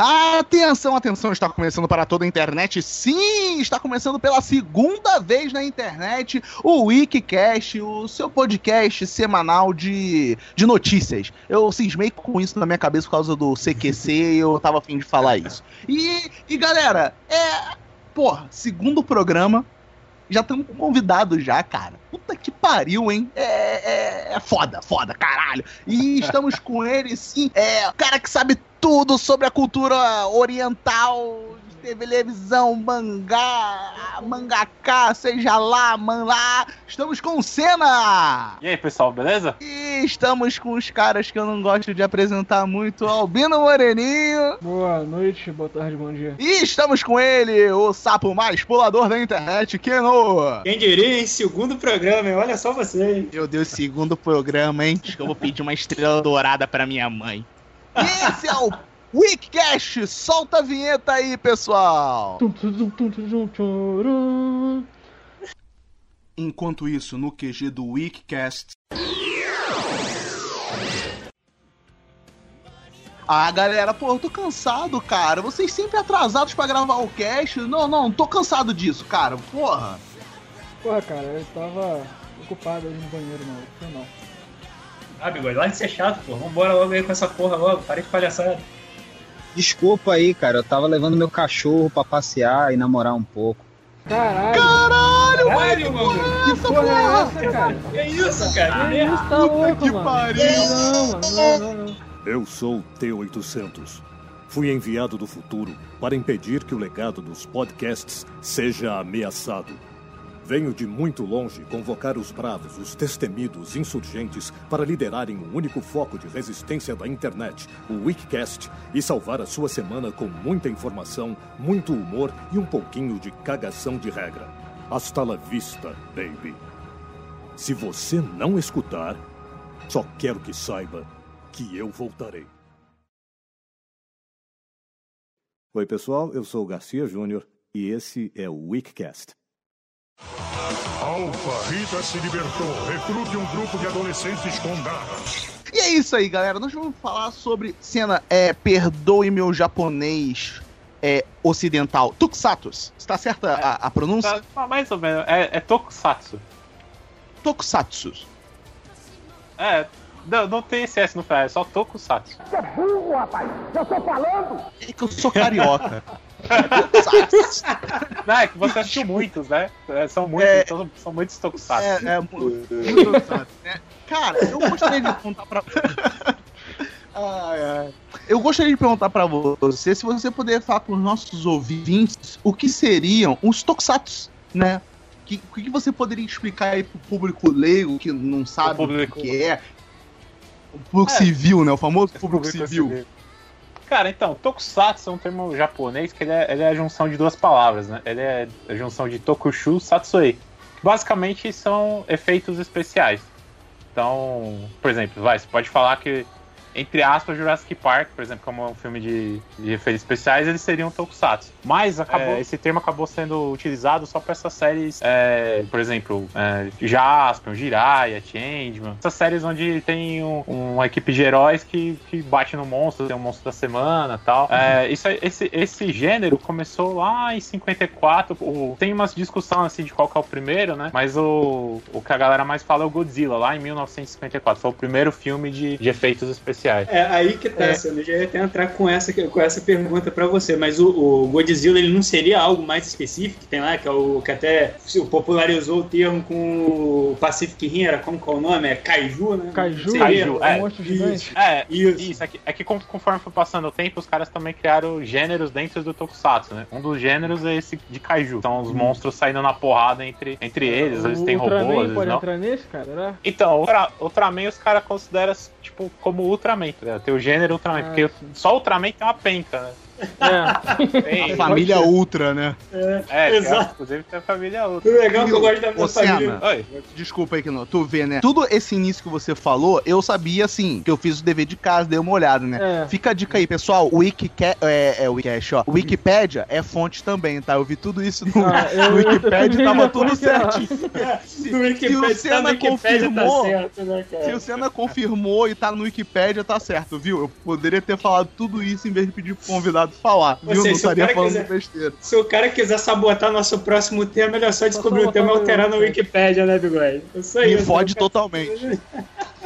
Atenção, atenção, está começando para toda a internet. Sim, está começando pela segunda vez na internet o Wikicast, o seu podcast semanal de, de notícias. Eu cismei com isso na minha cabeça por causa do CQC e eu tava afim de falar isso. E, e galera, é. Porra, segundo programa, já estamos com convidado já, cara. Puta que pariu, hein? É, é, é, foda, foda, caralho. E estamos com ele, sim, é o cara que sabe tudo sobre a cultura oriental, televisão, mangá, mangaká, seja lá, man lá. Estamos com o Senna! E aí, pessoal, beleza? E estamos com os caras que eu não gosto de apresentar muito, Albino Moreninho. Boa noite, boa tarde, bom dia. E estamos com ele, o sapo mais pulador da internet, Keno. Quem diria, em segundo programa, hein? olha só você. Meu Deus, segundo programa, hein? Acho que eu vou pedir uma estrela dourada pra minha mãe. Esse é o Weekcast. Solta a vinheta aí, pessoal. Enquanto isso, no QG do Weekcast. Ah, galera, pô, eu tô cansado, cara. Vocês sempre atrasados para gravar o cast. Não, não, tô cansado disso, cara. Porra. Porra, cara, eu tava ocupado ali no banheiro, não. Foi não. Ah, bigode, lá de ser chato, pô. Vambora logo aí com essa porra logo. Parei de palhaçada. Desculpa aí, cara. Eu tava levando meu cachorro pra passear e namorar um pouco. Caralho! Caralho, Caralho, mano, mano. que Que porra porra é é essa? essa, cara? Que isso, cara? Que isso, tá louco, que mano. pariu. Não, mano, não, não, não. Eu sou T-800. Fui enviado do futuro para impedir que o legado dos podcasts seja ameaçado. Venho de muito longe convocar os bravos, os destemidos insurgentes para liderarem o único foco de resistência da internet, o Wikicast, e salvar a sua semana com muita informação, muito humor e um pouquinho de cagação de regra. Hasta la vista, baby. Se você não escutar, só quero que saiba que eu voltarei. Oi, pessoal, eu sou o Garcia Júnior e esse é o Wikicast. Alfa, Rita se libertou. Recrute um grupo de adolescentes com garras. E é isso aí, galera. Nós vamos falar sobre cena. É, perdoe meu japonês é, ocidental. Tokusatsu. Está certa a, a pronúncia? Tá, mais ou menos. É, é Tokusatsu. Tokusatsu. É, não, não tem esse S no final, é só Tokusatsu. É que eu sou carioca. Não, é que você assistiu muitos, né? É, São muitos, É. são, são muitos Tokusatsu. É, é mu- muito Tokusatsu, né? Cara, eu gostaria de perguntar pra. Ai, ai. Eu gostaria de perguntar pra você se você puder falar para os nossos ouvintes o que seriam os Tokusatsu, né? O que, que você poderia explicar aí pro público leigo que não sabe o, público- que é? O público É. civil, né? O famoso público civil. Cara, então, Tokusatsu é um termo japonês que ele é, ele é a junção de duas palavras, né? Ele é a junção de Tokushu Satsui. Basicamente são efeitos especiais. Então, por exemplo, vai, você pode falar que, entre aspas, Jurassic Park, por exemplo, como é um filme de, de efeitos especiais, eles seriam Tokusatsu. Mas acabou, esse termo acabou sendo utilizado só para essas séries, é, por exemplo, é, Jaspion, Jiraiya, Changeman. Essas séries onde tem um- uma equipe de heróis que, que bate no monstro, tem um monstro da semana e tal. É, isso, esse, esse gênero começou lá em 54. O, tem umas discussões assim de qual que é o primeiro, né? Mas o, o que a galera mais fala é o Godzilla, lá em 1954. Foi o primeiro filme de, de efeitos especiais. É aí que tá, É. Eu já ia até entrar com essa, com essa pergunta pra você, mas o, o Godzilla ele não seria algo mais específico? Tem lá, que é o que até se popularizou o termo com o Pacific Rim, era como que é o nome? É Kaiju, né? Kaiju? Kaiju, né? é. monstro Isso. gigante? É, Isso. isso. é que, é que con- conforme foi passando o tempo, os caras também criaram gêneros dentro do Tokusatsu, né? Um dos gêneros é esse de Kaiju. São os monstros saindo na porrada entre, entre eles, eles têm robôs, pode não. entrar nesse, cara? Né? Então, Ultra, Ultraman os caras consideram, tipo, como Ultraman, tá ligado? Tem o gênero Ultraman, Ah, porque só Ultraman tem uma penta, né? É. Tem, A família Ultra, né? é, Exato. inclusive tem a família Ultra. O legal é que eu gosto da minha Ô, Senna, família. Oi. Desculpa aí que não. Tu vê, né? Tudo esse início que você falou, eu sabia assim, que eu fiz o dever de casa, dei uma olhada, né? É. Fica a dica aí, pessoal. O Wikica é, é o Wikicast, ó. O Wikipedia é fonte também, tá? Eu vi tudo isso no, Ah, eu- no Wikipedia, eu- tava tudo eu- certinho. Se, No se o tá Senna tá confirmou, certo, né, se o Senna confirmou e tá no Wikipedia, tá certo, viu? Eu poderia ter falado tudo isso em vez de pedir pro convidado falar. Ou Viu? seja, Não se o estaria cara falando quiser- besteira. Se o cara quiser sabotar nosso próximo tema, é melhor só descobrir o tema e alterar na Wikipedia. Wikipédia, né, Bigode? Isso aí. Me né? fode totalmente.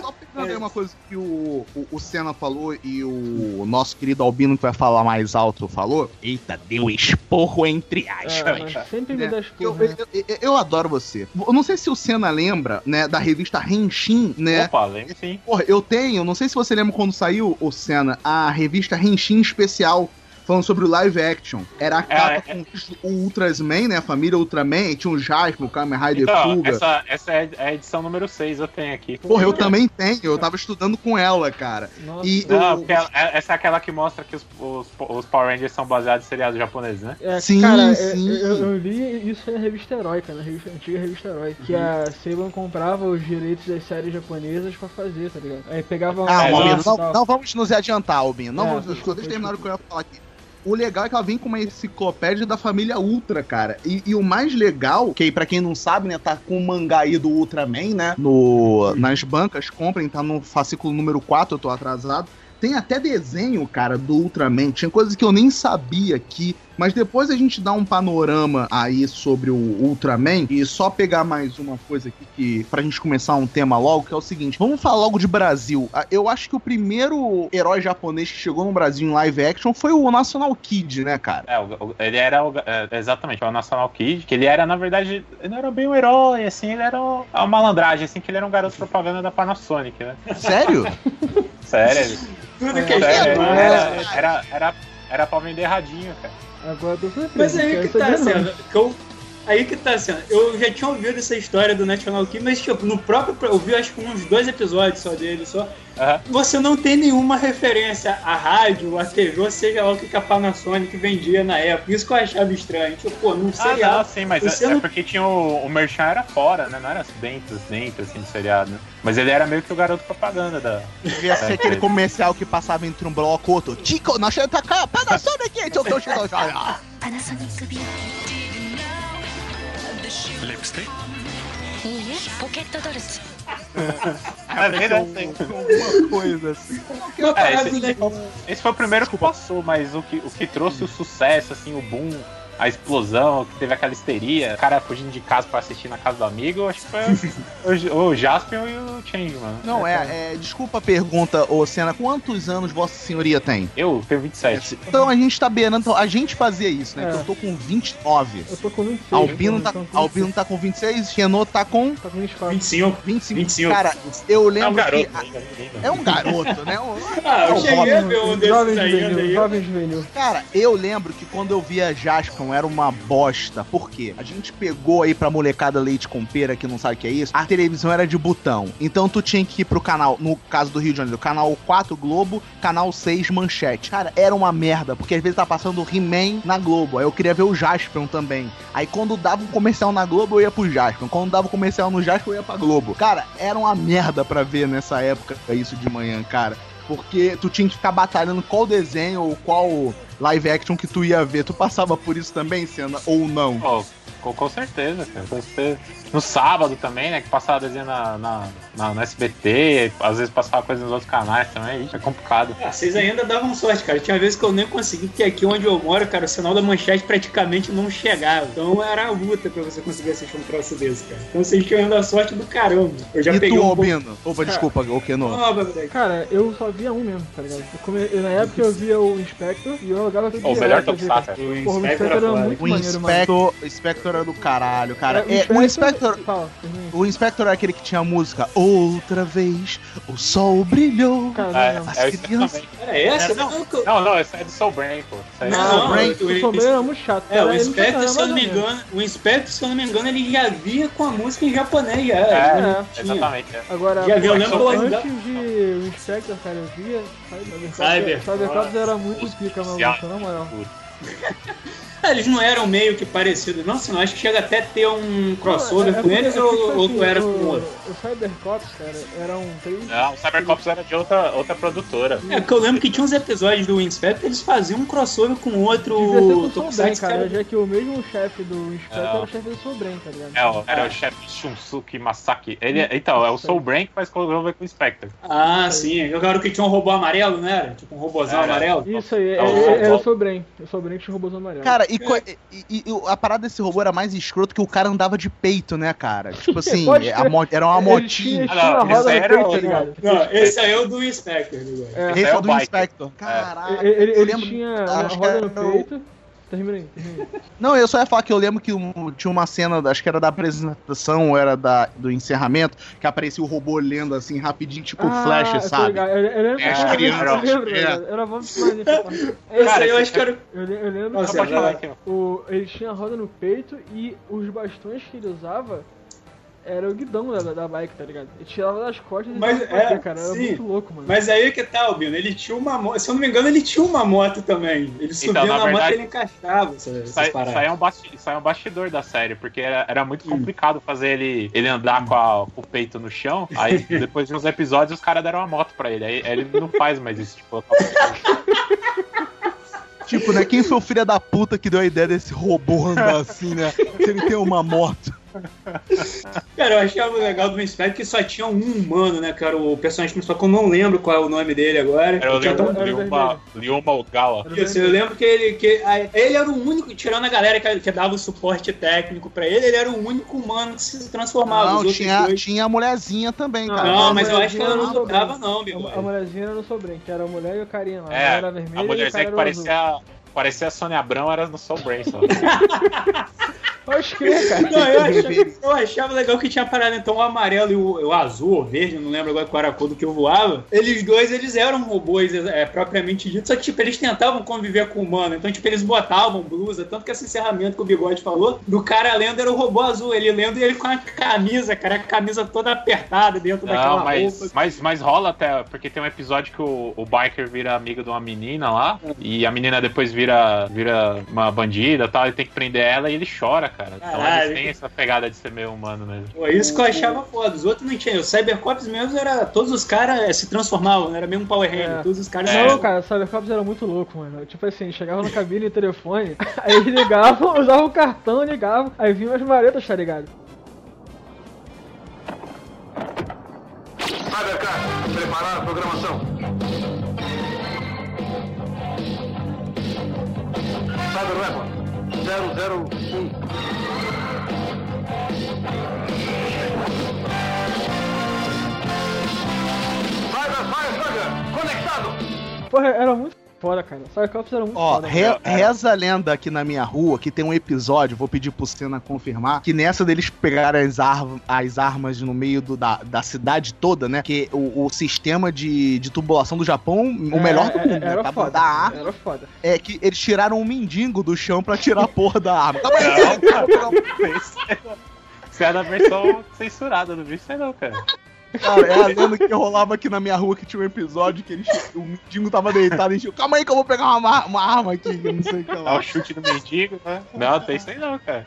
Só pegando aí uma coisa que o, o, o Senna falou e o nosso querido Albino, que vai falar mais alto, falou. Eita, deu esporro entre É, aspas. mas sempre me É, dá eu, esporra, né? eu, eu- eu adoro você. Eu não sei se o Senna lembra, né, da revista Renshin, né? Opa, lembro sim. Porra, eu tenho, não sei se você lembra quando saiu, o Senna, a revista Renshin Especial, falando sobre o live action. Era a capa é. com o Ultrasman, né, a família Ultraman, e tinha o Jasper, o Kamen Rider Então, Fuga. essa, essa é a edição número 6, eu tenho aqui. Porra, eu também tenho, eu tava estudando com ela, cara. Nossa, E Não, o- é- essa é aquela que mostra que os, os, os Power Rangers são baseados em seriados japoneses, né? É, Sim, cara, é- sim. Eu, eu li isso na revista Herói, cara, na revista, antiga revista Herói. Que a Saban comprava os direitos das séries japonesas pra fazer, tá ligado? Aí pegava Ah, É, Albino, não, não vamos nos adiantar, Albino. Não, É, vamos, deixa eu terminar o que eu ia falar aqui. O legal é que ela vem com uma enciclopédia da família Ultra, cara. E, e o mais legal, que pra quem não sabe, né, tá com o mangá aí do Ultraman, né, no, nas bancas, comprem, tá no fascículo número 4, eu tô atrasado. Tem até desenho, cara, do Ultraman. Tinha coisas que eu nem sabia aqui. Mas depois a gente dá um panorama aí sobre o Ultraman. E só pegar mais uma coisa aqui que, pra gente começar um tema logo, que é o seguinte: vamos falar logo de Brasil. Ah, Eu acho que o primeiro herói japonês que chegou no Brasil em live action foi o National Kid, né, cara? É, ele era o, é, exatamente o National Kid, que ele era, na verdade, ele não era bem um herói, assim, ele era uma malandragem, assim, que ele era um garoto propaganda da Panasonic, né? Sério? Sério, Tudo que é ele era, era, era, era pra vender radinho, cara. Agora eu tô surpreso. Mas aí que tá aí aí que tá sendo. Eu já tinha ouvido essa história do National Key, mas tipo, no próprio. Eu vi acho que uns dois episódios só dele só. Aham. Você não tem nenhuma referência à rádio, à TV, ou seja lá o que a Panasonic vendia na época. Isso que eu achava estranho. Tipo, pô, não Ah, seriado. não, sim, mas é, é não- porque tinha o, o Merchan era fora, né? Não era dentro, dentro, assim, do seriado, né? Mas ele era meio que o garoto propaganda da... Devia ser aquele comercial que passava entre um bloco e outro. Chico, nós chegamos pra cá, Panasonic, eu tô Lipstick? E é Pocket Dollars. É verdade, alguma coisa assim. É, esse, esse, foi o primeiro que passou, mas o que, o que trouxe o sucesso, assim, o boom a explosão, que teve aquela histeria, o cara fugindo de casa pra assistir na casa do amigo, eu acho que foi o, o Jasper e o Change, mano. Não, é, é, desculpa a pergunta, ô Senna, quantos anos Vossa Senhoria tem? Eu tenho 27. Então a gente tá beirando, então, a gente fazia isso, né? É. Que eu tô com 29. Eu tô com 26. Albino né, tá, então, Albino tá com 26, Renault tá com Tá com 24. 25. 25. 25. Cara, eu É um lembro garoto, que. É um garoto, né? Um- Ah, eu cheguei a ver um Jovem desses aí. Cara, eu lembro que quando eu via Era uma bosta. Por quê? A gente pegou aí pra molecada leite com pera que não sabe o que é isso. A televisão era de botão. Então tu tinha que ir pro canal, no caso do Rio de Janeiro, canal 4 Globo, canal 6 Manchete. Cara, era uma merda, porque às vezes tá passando He-Man na Globo. Aí eu queria ver o Jaspion também. Aí quando dava um comercial na Globo, eu ia pro Jaspion. Quando dava um comercial no Jaspion, eu ia pra Globo. Cara, era uma merda pra ver nessa época isso de manhã, cara. Porque tu tinha que ficar batalhando qual desenho ou qual live action que tu ia ver. Tu passava por isso também, Senna, ou não? Pô, com, com certeza, cara. Com certeza. No sábado também, né? Que passava desenho na, na, na, na SBT, às vezes passava coisa nos outros canais também. Ixi, é complicado. Ah, vocês ainda davam sorte, cara. Tinha vezes que eu nem consegui, porque aqui onde eu moro, cara, o sinal da manchete praticamente não chegava. Então era a luta pra você conseguir assistir um troço desse, cara. Então vocês tinham ainda a sorte do caramba. Eu já e peguei tu, um pouco... Albino? Opa, desculpa, o Keno. Ah, verdade. Cara, eu só via um mesmo, tá ligado? Come- Na época eu via o Inspector e eu jogava todo o melhor cara. cara. O o Inspector Inspector era muito O maneiro, mano. Inspector, o Inspector era do caralho, cara. É, É, o Inspector. Fala, termina. O Inspector é aquele que tinha a música Outra vez o sol brilhou. Cara, É, não, não. é, isso crianças-. Era essa? Não. Não, Não, esse é do Soul Brain, pô. Isso aí Não, Ah, Brain. o- O problema era muito chato. É, o Inspector, era se eu não me ou menos. engano, o Inspector, se eu não me engano, ele já vinha com a música em japonês já. É, exatamente. É. Agora, Já vi, eu lembro antes de o Inspector, cara, eu via Cybercops. Cyber. Cybercops era muito pica, maluco, na moral. Ah, eles não eram meio que parecidos, não, senão acho que chega até a ter um crossover Não, é- com é eles ou, ou tu assim, era o, com outro. O Cybercops, cara, era um. Não, o Cybercops era de outra, outra produtora. É, porque eu lembro que tinha uns episódios do Inspector que eles faziam um crossover com outro o Tokusatsu que cara, era- já que o mesmo chefe do Inspector era o chefe do Soul Brain, tá ligado? É, o- era o chefe Shunsuke Masaki. Ele, é- então, é o Soul Brain que faz crossover com o Spectre. Ah, sim. Eu lembro que tinha um robô amarelo, não era? Tipo um robôzão amarelo. Isso aí, é, É o é, é o Soul Brain. O Soul Brain que tinha o robôzão amarelo. Cara, e, co- e- e- e a parada desse robô era mais escroto que o cara andava de peito, né, cara? Tipo assim, a mo- era uma motinha. tinha, Ah, não, esse no era peito, o- tá ligado? Não, esse aí é o do Inspector, né? É, Esse é é o o do. Inspector. Caralho. ele ele, ele tinha que roda no o- peito. Termina aí, termina aí. Não, eu só ia falar que eu lembro que um- tinha uma cena, acho que era da apresentação, ou era da, do encerramento, que aparecia o robô lendo assim rapidinho, tipo Ah, flash, eu sabe? Eu, eu lembro, É, eu lembro, criança, eu lembro, é. eu Cara, eu acho que era. Eu, eu lembro Nossa, que ó. o, ele tinha a roda no peito e os bastões que ele usava era o guidão da, da bike, tá ligado? Ele tirava das costas e Mas bater, é, cara. Era sim. muito louco, mano. Mas aí que tá, Albino. Ele tinha uma moto. Se eu não me engano, ele tinha uma moto também. Ele subia Então, na na moto verdade, e ele encaixava Sai, paradas. sai, um basti- sai um bastidor da série, porque era, era muito complicado fazer ele, ele andar com, a- com o peito no chão. Aí, depois de uns episódios, os caras deram uma moto pra ele. Aí, aí ele não faz mais isso. Tipo, Tipo, né? Quem foi o filho da puta que deu a ideia desse robô andar assim, né? Se ele tem uma moto. Cara, eu achava legal do Inspector que só tinha um humano, né, cara? O personagem principal, que eu não lembro qual é o nome dele agora. era o. Era Isso, eu lembro que ele, que a- ele era o único, tirando a galera que, que dava o suporte técnico pra ele, ele era o único humano que se transformava. Não, tinha, dois- tinha a mulherzinha também, cara. Não, a mas eu acho que ela não era não, A, bigode. a mulherzinha era no Brain, que era a mulher e o carinha lá. É, a vermelha a e o mulherzinha cara que azul. parecia, parecia a Sônia Abrão era no Soul Brain só. Pode crer, cara. Não, eu achava, eu achava legal que tinha parado então o amarelo e o, o azul ou verde, não lembro agora qual era a cor do que eu voava. Eles dois, eles eram robôs é, propriamente dito, só que tipo, eles tentavam conviver com o humano. Então, tipo, eles botavam blusa, tanto que esse encerramento que o Bigode falou, do cara lendo era o robô azul, ele lendo e ele com a camisa, cara, a camisa toda apertada dentro daquela Não, mas, roupa. mas, mas rola até, porque tem um episódio que o, o biker vira amigo de uma menina lá, e a menina depois vira, vira uma bandida e tal, ele tem que prender ela e ele chora, cara. Então Caralho. eles têm essa pegada de ser meio humano mesmo. Pô, isso que eu achava foda. Os outros não tinham. O Cybercops mesmo era. Todos os caras se transformavam, não era mesmo um Power Ranger. É. Todos os caras É. Não, cara, o Cybercops era muito louco, mano. Tipo assim, chegava na cabine de telefone, aí eles ligavam, usavam o cartão, ligavam, aí vinham as maretas, tá ligado? Preparar a programação. Cyber Weapon, 001. Cyber Fireslugger, conectado. Porra, era muito foda, cara. O Cybercops era muito Ó, foda. re- reza a lenda aqui na minha rua que tem um episódio, vou pedir pro Senna confirmar, que nessa deles pegaram as, ar- as armas no meio do- da, da cidade toda, né? Que o, o sistema de, de tubulação do Japão, o melhor do É, mundo, é, né? Era Pra foda. Era foda. é que eles tiraram um mendigo do chão pra tirar a porra da arma. Não, aí, calma Você é da versão censurada, não vi isso aí não, cara. aí. Cara, é a lenda que rolava aqui na minha rua que tinha um episódio que eles, o mendigo tava deitado e encheu. Calma aí que eu vou pegar uma, ma- uma arma aqui, que eu não sei o que Dá lá. o chute no mendigo, né? Não, tem isso aí não, cara.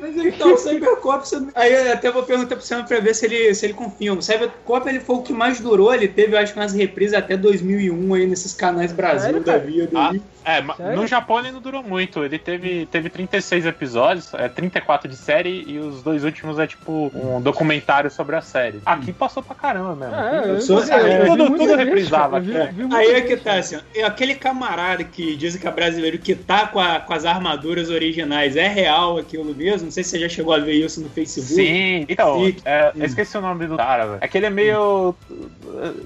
Mas então, o Cybercops. Aí eu até vou perguntar pro Sam pra ver se ele, se ele confirma. O Cybercop ele foi o que mais durou. Ele teve, eu acho umas reprises até 2001 aí nesses canais Brasil Sério, da vida. Ah. É, Sério? no Japão ele não durou muito. Ele teve, teve 36 episódios, é 34 de série, e os dois últimos é tipo um documentário sobre a série. Aqui passou pra caramba mesmo. É, eu, sou- eu, tudo- tudo reprisava, vi- vi Aí é que tá, assim, é aquele camarada que dizem que é brasileiro que tá com, a- com as armaduras originais, é real aquilo mesmo? Não sei se você já chegou a ver isso no Facebook. Sim, então, Sim. é, eu esqueci o nome do cara, velho. É que ele é meio.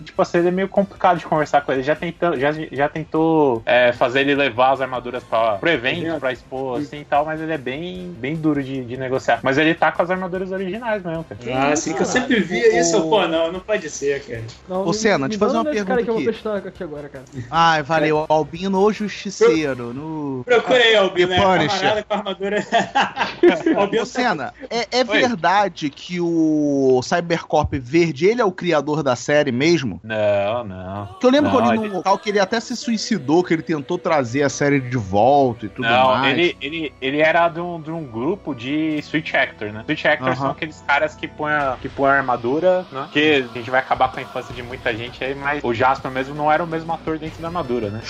Tipo assim, ele é meio complicado de conversar com ele. Já tentou, já, já tentou é, fazer ele levar as armaduras pra, pro evento, pra expor, assim e tal, mas ele é bem, bem duro de, de negociar. Mas ele tá com as armaduras originais mesmo, cara. Ah, sim, que eu sempre via isso. eu, Pô, não, não pode ser, cara. Não, Ô, Senna, te fazer uma desse cara pergunta que eu vou aqui. pesquisar aqui agora, cara. Ai, valeu. Albino ou Justiceiro. No... Procura aí, Albino, é camarada com armadura. Albino Ô, tá Senna, é, é verdade que o Cybercop Verde, ele é o criador da série mesmo? Não, não. Porque eu lembro Não, que eu li num ele- local que ele até se suicidou, que ele tentou trazer a série de volta e tudo Não, mais. ele, ele, ele era de um, de um grupo de Switch Actor, né? Switch Actors Aham. são aqueles caras que põem a, que põem a armadura, né? Que a gente vai acabar com a infância de muita gente aí, mas o Jasper mesmo não era o mesmo ator dentro da armadura, né?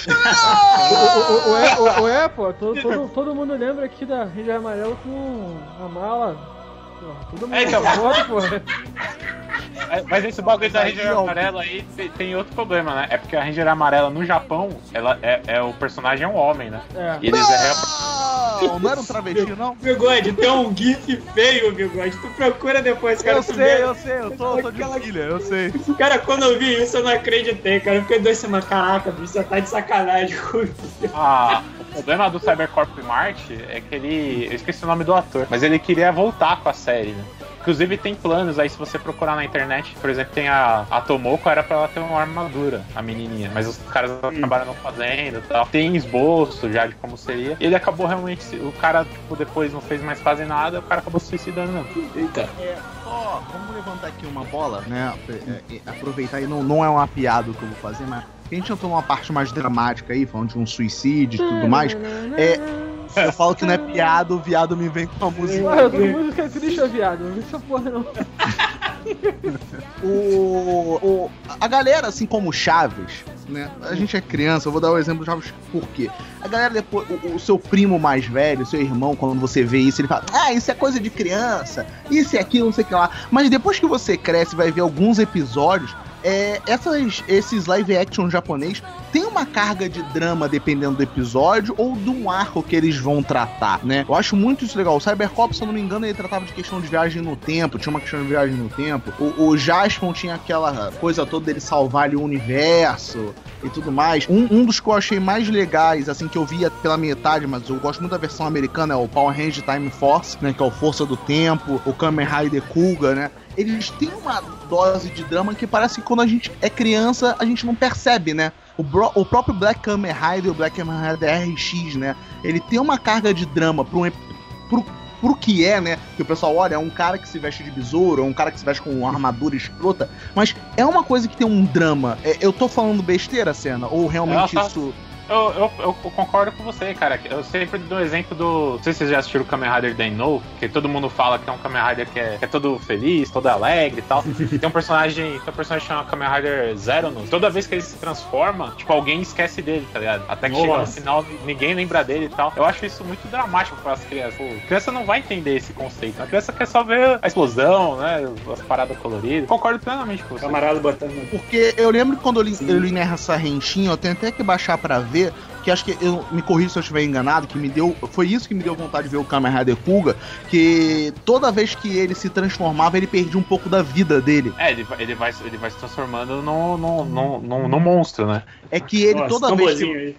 O, o, o, é, o, o é, pô, todo, todo, todo mundo lembra aqui da Ranger Amarelo com a mala. Porra, todo mundo É, então. É, Mas esse bagulho da Ranger Amarela aí tem, outro problema, né? É porque a Ranger Amarela no Japão, ela é, é o personagem é um homem, né? É. E eles é, Não, não era um travesti, não? Bigode, tem um gif feio, Bigode. Tu procura depois, cara. Eu sei, vê. eu sei, eu tô, eu tô de Aquela- filha, eu sei. Cara, quando eu vi isso, eu não acreditei, cara. Eu fiquei dois semanas, caraca, bicho, você tá de sacanagem comigo. Ah, o problema do Cybercorp Marte é que ele. Eu esqueci o nome do ator, mas ele queria voltar com a série, né? Inclusive tem planos aí, se você procurar na internet, por exemplo, tem a, a Tomoko, era pra ela ter uma armadura, a menininha, mas os caras acabaram não fazendo e tal. Tem esboço já de como seria. E ele acabou realmente, o cara, tipo, depois não fez mais quase nada, o cara acabou se suicidando mesmo. Eita. É, ó, vamos levantar aqui uma bola, né? É, é, aproveitar e não, não é uma piada que eu vou fazer, mas a gente entrou numa parte mais dramática aí, falando de um suicídio e tudo mais. É, eu falo que não é piada, o viado me vem com a música. Ah, todo mundo quer triste, é viado. Não vi essa porra, não. O, o- a galera, assim como o Chaves, né? A gente é criança, eu vou dar o exemplo do Chaves por quê? A galera depois, o, o seu primo mais velho, seu irmão, quando você vê isso, ele fala: Ah, isso é coisa de criança, isso é aquilo, não sei o que lá. Mas depois que você cresce vai ver alguns episódios, é, essas, esses live action japonês tem uma carga de drama dependendo do episódio ou do arco que eles vão tratar, né? Eu acho muito isso legal. O Cybercop, se eu não me engano, ele tratava de questão de viagem no tempo, tinha uma questão de viagem no tempo. O, o Jaspion tinha aquela coisa toda dele salvar ali o universo e tudo mais. Um, um dos que eu achei mais legais, assim, que eu via pela metade, mas eu gosto muito da versão americana, é o Power Ranger Time Force, né? Que é o Força do Tempo, o Kamen Rider Kuga, né? Eles têm uma dose de drama que parece que quando a gente é criança, a gente não percebe, né? O, bro- o próprio Black Kamen Rider, o Black Kamen Rider RX, né? Ele tem uma carga de drama pro, pro, pro que é, né? Que o pessoal olha, é um cara que se veste de besouro, é um cara que se veste com uma armadura escrota, mas é uma coisa que tem um drama. É, eu tô falando besteira, cena? Ou realmente tá- isso. Eu, eu, eu concordo com você, cara. Eu sempre dou exemplo do. Não sei se vocês já assistiram o Kamen Rider They Know, que todo mundo fala que é um Kamen Rider que é, que é todo feliz, todo alegre e tal. tem um personagem. Tem um personagem chamado Kamen Rider Zeronos. Toda vez que ele se transforma, tipo, alguém esquece dele, tá ligado? Até que chega no Nossa. final, ninguém lembra dele e tal. Eu acho isso muito dramático para as crianças. Pô, a criança não vai entender esse conceito. A criança quer só ver a explosão, né? As paradas coloridas. Concordo plenamente com você. Camarada botando. Porque eu lembro que quando eu li, eu li nessa rentinha, eu tenho até que baixar pra ver, que acho que eu me corri se eu estiver enganado, que me deu. Foi isso que me deu vontade de ver o Kamen Rider Kuga, que toda vez que ele se transformava, ele perdia um pouco da vida dele. É, ele, vai- ele, vai, ele vai se transformando num no, no, no, no monstro, né? É que ele, Nossa, toda vez que, aí.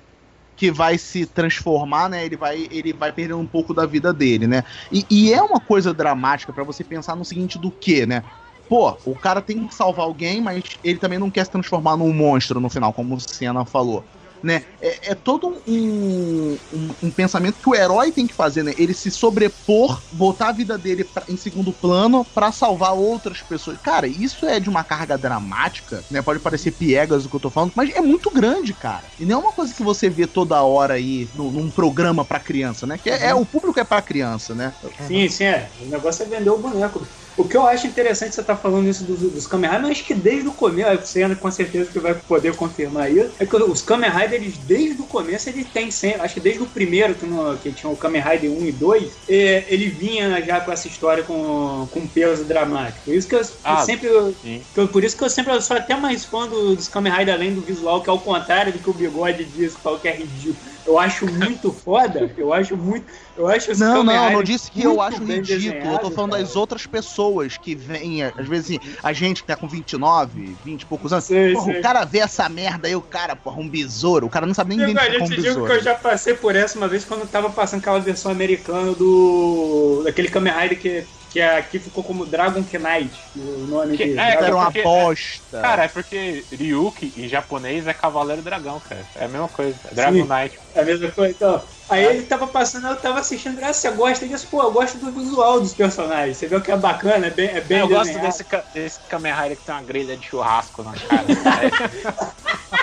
que vai se transformar, né, ele vai, ele vai perdendo um pouco da vida dele, né? E, e é uma coisa dramática pra você pensar no seguinte do que, né? Pô, o cara tem que salvar alguém, mas ele também não quer se transformar num monstro no final, como o Senna falou. Né? É, é todo um, um, um pensamento que o herói tem que fazer, né? Ele se sobrepor, botar a vida dele pra- em segundo plano pra salvar outras pessoas. Cara, isso é de uma carga dramática, né? Pode parecer piegas o que eu tô falando, mas é muito grande, cara. E não é uma coisa que você vê toda hora aí no- num programa pra criança, né? Que é, é- o público é pra criança, né? Sim, sim, é. O negócio é vender o boneco. O que eu acho interessante você tá falando isso dos, dos Kamen Rider, mas acho que desde o começo, você ainda com certeza que vai poder confirmar isso, é que os Kamen Rider, eles, desde o começo, eles têm sempre, acho que desde o primeiro, que, no- que tinha o Kamen Rider 1 e 2, é, ele vinha já com essa história com, com peso dramático. Por isso que eu, eu Ah, sempre. sim. que eu- por isso que eu sempre sou até mais fã do- dos Kamen Rider, além do visual, que é o contrário do que o bigode diz, que é ridículo. Eu acho muito foda, eu acho muito. Eu acho Não, não, não disse que eu acho ridículo. Eu tô falando cara. das outras pessoas que vêm, às vezes assim, a gente que tá com 29, 20 e poucos anos. Sei, Porra, sei. o cara vê essa merda aí, o cara, porra, um besouro. O cara não sabe nem Eu, identificar eu um te digo que eu já passei por essa uma vez quando eu tava passando aquela versão americana do. daquele Kamen Rider que, que aqui ficou como Dragon Knight, o nome Que- dele. é, Era uma porque- aposta. Cara, é porque Ryuki em japonês é Cavaleiro Dragão, cara. É a mesma coisa. É Dragon Sim. Knight. É a mesma coisa. Então, Aí ele tava passando, eu tava assistindo, ah, você gosta disso? Pô, eu gosto do visual dos personagens. Você viu que é bacana, é bem, é bem eu gosto desse, desse Kamen Rider que tem uma grelha de churrasco na cara.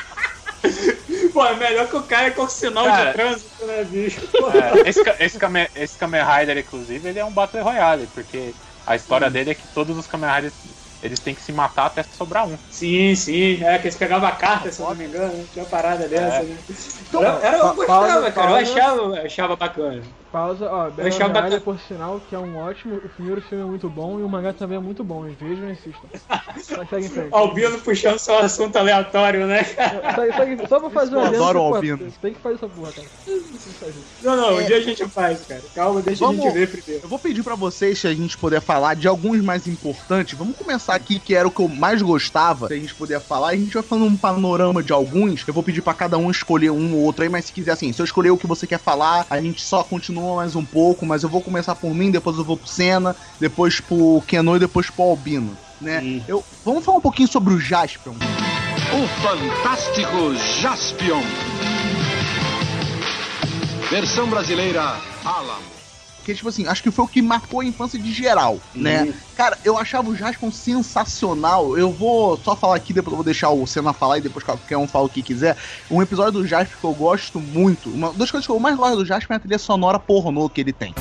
Pô, é melhor que o cara com sinal Cara. de trânsito, né, bicho? É, esse, esse, Kamen, esse Kamen Rider, inclusive, ele é um Battle Royale, porque a história dele é que todos os Kamen Riders eles têm que se matar até sobrar um. Sim, sim, é que eles pegavam a carta, se eu não me engano, tinha uma parada dessa, É. né? Então, Era, era- eu gostava, cara, eu achava, eu achava bacana. Pausa, ó, Battle achava Royale, bacana. por sinal, que é um ótimo. O primeiro filme é muito bom e o mangá também é muito bom. Vejam e assistam. Só segue em frente. Albino puxando só um assunto aleatório, né? Segue- segue- Só pra fazer Eu um adendo, adoro o Albino. Tem que fazer essa porra, cara. Não, não, um É. dia a gente faz, cara. Calma, deixa a Vamos- gente ver primeiro. Eu vou pedir pra vocês, se a gente puder falar de alguns mais importantes. Vamos começar aqui, que era o que eu mais gostava, se a gente puder falar. A gente vai falando um panorama de alguns. Eu vou pedir pra cada um escolher um ou outro aí, mas se quiser, assim, se eu escolher o que você quer falar, a gente só continua mais um pouco. Mas eu vou começar por mim, depois eu vou pro Senna, depois pro Keno e depois pro Albino, né? Hum. Eu, vamos falar um pouquinho sobre o Jaspion. O Fantástico Jaspion. Versão brasileira Alamo. Que, tipo assim, acho que foi o que marcou a infância de geral, né? Cara, eu achava o Jaspion sensacional. Eu vou só falar aqui, depois eu vou deixar o Senna falar e depois qualquer um fala o que quiser. Um episódio do Jaspion que eu gosto muito. Uma das coisas que eu mais gosto do Jaspion é a trilha sonora pornô que ele tem.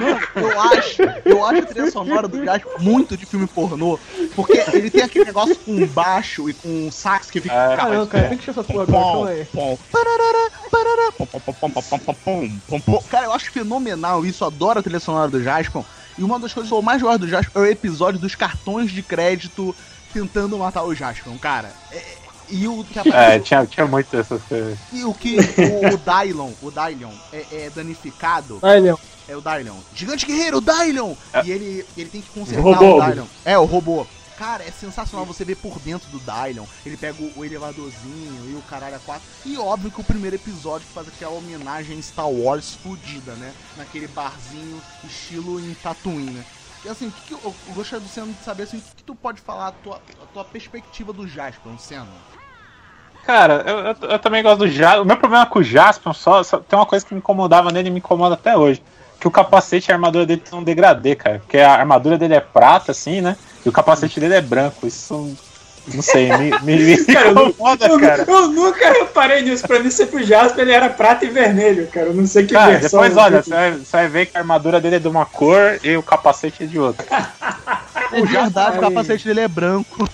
Mano, eu acho, eu acho a trilha sonora do Jasper muito de filme pornô, porque ele tem aquele negócio com baixo e com sax que fica. É, cara, cara, tem que essa porra agora, Cara, eu acho fenomenal isso, adoro a trilha sonora do Jasper. E uma das coisas que eu mais gosto do Jasper é o episódio dos cartões de crédito tentando matar o Jasper, cara. É, e o que É, tinha, tinha muito essas coisas. e o que o, o Dylon, o Dylon é, é danificado, Leão. é o Dylon. Gigante Guerreiro, o Dylon! É. E ele, ele tem que consertar O robô. o Dylon. É, o robô. Cara, é sensacional você ver por dentro do Dylon. Ele pega o, elevadorzinho e o caralho a quatro. E óbvio que o primeiro episódio que faz aquela homenagem em Star Wars fudida, né? Naquele barzinho estilo em Tatooine, né? Assim, o que, que eu, eu gostaria do Senna de saber assim, o que, que tu pode falar, a tua, a tua perspectiva do Jasper, Senna? Cara, eu, eu, eu também gosto do Jaspion. O meu problema com o Jaspion só, só tem uma coisa que me incomodava nele e me incomoda até hoje. Que o capacete e a armadura dele são degradê, cara. Porque a armadura dele é prata, assim, né? E o capacete dele é branco. Isso, não sei, me, me, me Cara, eu, incomoda, eu, cara. eu nunca reparei nisso. Pra mim, sempre o Jasper ele era prata e vermelho, cara. Eu não sei que Cara, versão. depois olha, você vai, você vai ver que a armadura dele é de uma cor e o capacete é de outra. É verdade, o capacete dele é branco.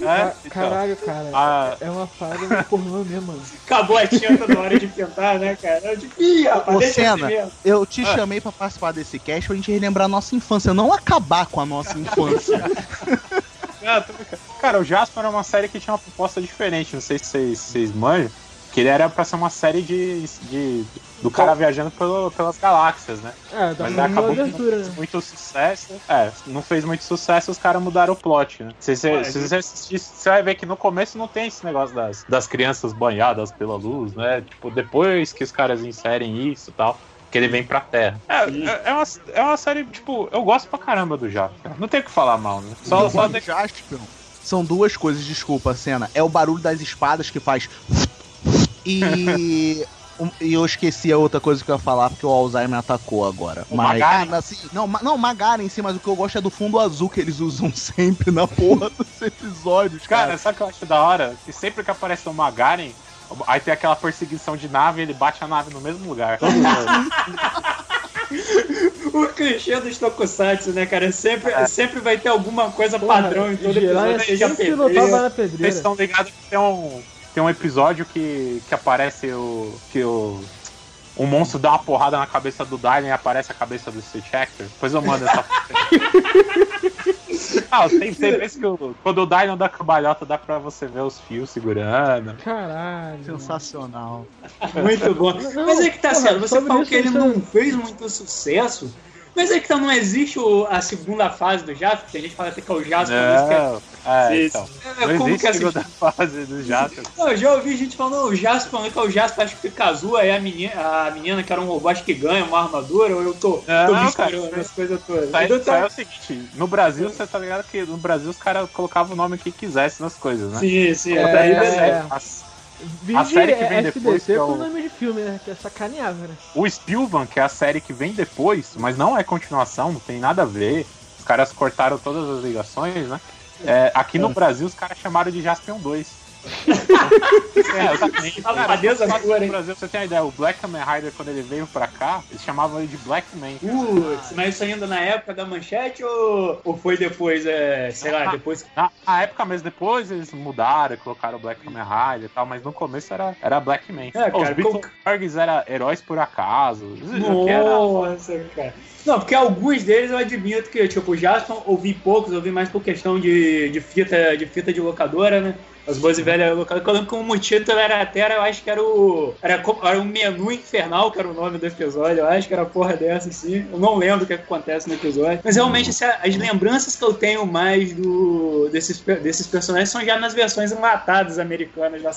É, então, Caralho, cara. a- É uma parada pornô mesmo, mano. Acabou a tinta na hora de pintar, né, cara? Eu digo, Ih, rapaz, Ô, deixa assim Senna, mesmo. eu te chamei pra participar desse cast pra gente relembrar a nossa infância, não acabar com a nossa infância. Ah. Cara, o Jasper era uma série que tinha uma proposta diferente, não sei se vocês, vocês manjam, que ele era pra ser uma série de, de do cara viajando pelo- pelas galáxias, né? É, dá Mas acabou que não fez né? muito sucesso. É, não fez muito sucesso, os caras mudaram o plot, né? Se você, se você assistir, você vai ver que no começo não tem esse negócio das, das crianças banhadas pela luz, né? Tipo, depois que os caras inserem isso e tal. Que ele vem pra Terra. É, é, é uma, é uma série, tipo, eu gosto pra caramba do Jasper. Não tem o que falar mal, né? Só, só o Jaspion são duas coisas, desculpa, cena. É o barulho das espadas que faz. E. um- E eu esqueci a outra coisa que eu ia falar, porque o Alzheimer atacou agora. O Mas, Magaren? ah, assim, não, ma- não, Magaren em si, mas o que eu gosto é do fundo azul que eles usam sempre na porra dos episódios, Cara, cara. sabe o que eu acho da hora? Que sempre que aparece o Magaren, aí tem aquela perseguição de nave e ele bate a nave no mesmo lugar. O clichê dos tokusatsu, né, cara? Sempre, É. sempre vai ter alguma coisa Porra, padrão em todo episódio. é na Vocês estão ligados que tem um, tem um episódio que, que aparece o. que o. Um monstro dá uma porrada na cabeça do Dylan e aparece a cabeça do Stitch Hector. Depois eu mando essa ah, tem, tem vezes que o, quando o Dylan dá cambalhota dá pra você ver os fios segurando. Caralho. Sensacional. Muito bom. Mas é que tá certo. Você falou que ele não fez muito sucesso, Mas é que então não existe o- a segunda fase do Jasper? Tem gente que fala até que é o Jasper, é- Não, é, Sim, então. é, Não como existe que é essa segunda fase do Jasper. Não, eu já ouvi gente falando, o Jasper, falando que é o Jasper, acho que azul, aí a menina, a menina que era um robô, acho que ganha uma armadura, ou eu tô, tô Não, misturando cara, as coisas todas. Aí, Então aí é tá- o seguinte, no Brasil, você tá ligado que no Brasil os caras colocavam o nome que quisesse nas coisas, né? Sim, sim, É, daí é, é. A- A série que vem depois, que é o- nome de filme, né? Que é sacaneável, né? O Spilvan, que é a série que vem depois, mas não é continuação, não tem nada a ver. Os caras cortaram todas as ligações, né? É, aqui no Brasil os caras chamaram de Jaspion 2. é, exatamente. Safadeza Cara, pura, no hein? Brasil, você tem a ideia, o Black Kamen Rider, quando ele veio pra cá, eles chamavam ele de Black Man. Putz, mas isso ainda na época da manchete ou, ou foi depois, é, sei lá, depois Na, na época, mas depois eles mudaram, colocaram o Black Kamen Rider e tal, mas no começo era, era Black Man. É, Os Beetleborgs eram heróis por acaso. Era- Nossa, cara. Não, porque alguns deles eu admito que, tipo, o Jasper ouvi poucos, ouvi mais por questão de, de, fita, de fita de locadora, né? As boas e velhas locadoras. Eu lembro que o título era até, era, eu acho que era o. Era, era o menu infernal, que era o nome do episódio. Eu acho que era porra dessa, assim. Eu não lembro o que acontece no episódio. Mas realmente, assim, as lembranças que eu tenho mais do, desses, desses personagens são já nas versões enlatadas americanas da,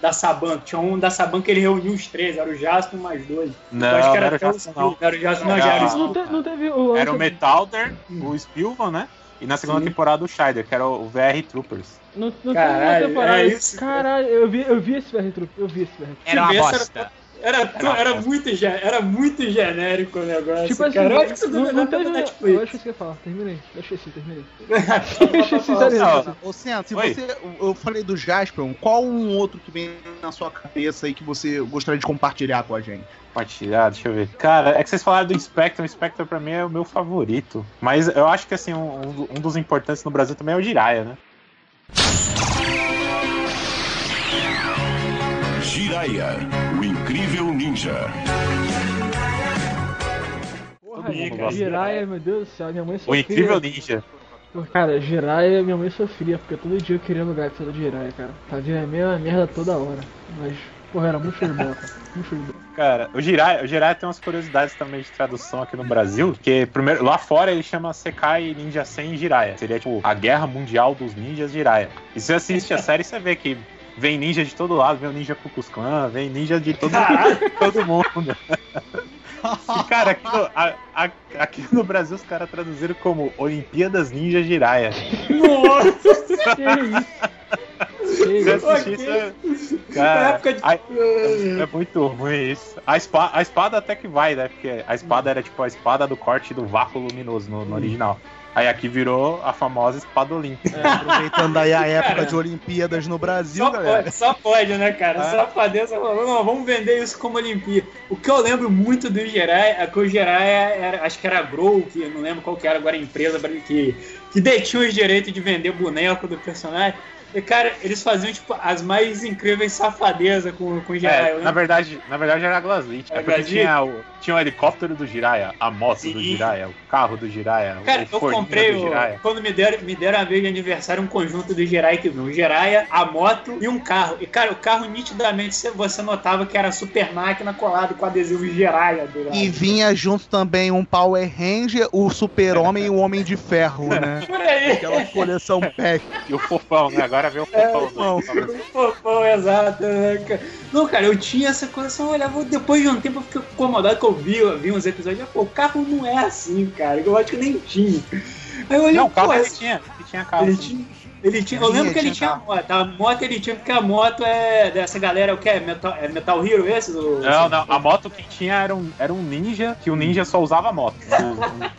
da Saban. Tinha um da Saban que ele reuniu os três, era o Jasper mais dois. Não, eu acho que era era o até o Jasper, Era o Jasper, não, Era- já era o Não, Spill. te- não teve o Era o Metalder, o Spilvan, né? E na segunda Sim. temporada o Scheider, que era o VR Troopers. Não, não Caralho, temporada. é isso, Caralho, eu vi, eu vi esse VR Troop, eu vi esse Troop. Era uma era- bosta. Era, Era- era, muito, era muito genérico o negócio. Tipo assim, cara. Eu acho que isso não, não pra teve. Netflix. Eu acho que você ia falar, terminei. Eu esqueci, terminei. Não, Ô, Senna, se Oi. você. Eu falei do Jasper, qual um outro que vem na sua cabeça aí que você gostaria de compartilhar com a gente? Compartilhar, deixa eu ver. Cara, é que vocês falaram do Spectre, o Spectre pra mim é o meu favorito. Mas eu acho que assim, um, um dos importantes no Brasil também é o Jiraiya, né? Jiraiya, o incrível ninja. Porra, gosta. Jiraiya, meu Deus do céu, minha mãe O sofria. incrível ninja. Cara, Jiraiya, minha mãe sofria, porque todo dia eu queria lugar de ser do Jiraiya, cara. Fazia a mesma merda toda hora. Mas, porra, era muito bola, cara. Muito. Cara, o Jiraiya, o Jiraiya tem umas curiosidades também de tradução aqui no Brasil, que primeiro, lá fora ele chama Sekai Ninja Sen Jiraiya. Seria tipo a Guerra Mundial dos Ninjas Jiraiya. E se você assiste a série, você vê que vem ninja de todo lado, vem o ninja Ku Klux Klan, vem ninja de todo, todo mundo. E, cara, aqui no, a- a- aqui no Brasil os caras traduziram como Olimpíadas Ninja Jiraiya. Nossa, Que isso? Isso, cara, de. ai, é muito ruim isso. A espada, a espada até que vai, né? Porque a espada era tipo a espada do corte do vácuo luminoso no, no original. Aí aqui virou a famosa espada olímpica. É, aproveitando aí a época Cara. de Olimpíadas no Brasil, Só galera. pode, só pode, né, cara? É. Safadeza falou, não, vamos vender isso como Olimpíada. O que eu lembro muito do Jiraiya é que o Jiraiya era, acho que era a Grow, que eu não lembro qual que era agora a empresa que, que detinha os direitos de vender boneco do personagem. E, cara, eles faziam, tipo, as mais incríveis safadezas com, com o Jiraiya. É, Eu na verdade, na verdade era a Glaslit. Era É porque tinha o, tinha o helicóptero do Jiraiya, a moto do Sim. Jiraiya, o carro do Jiraiya, Cara, o eu comprei, do o- quando me deram, me deram a vez de aniversário, um conjunto do Jiraiya que viu. O Jiraiya, a moto e um carro. E, cara, o carro nitidamente você- você notava que era super máquina colado com adesivo Jiraiya. do. E vinha junto também um Power Ranger, o Super-Homem e o Homem de Ferro, né? Por aí. Aquela coleção pack. E o fofão, né? Agora vê o fofão. do- Fofão, exato, né, cara? Não, cara, eu tinha essa coleção, eu olhava, depois de um tempo eu fiquei incomodado que eu vi, eu vi uns episódios, pô, o carro não é assim, cara, eu acho que nem tinha. Aí eu olhei, Não, o carro ele tinha, ele tinha carro. ele tinha, ele tinha, eu lembro que ele tinha tinha moto, a moto ele tinha, porque a moto é dessa galera, o que é? Metal, é Metal Hero esse? Do, Não, não, a moto que tinha era um, era um ninja, que o ninja só usava moto. O- o-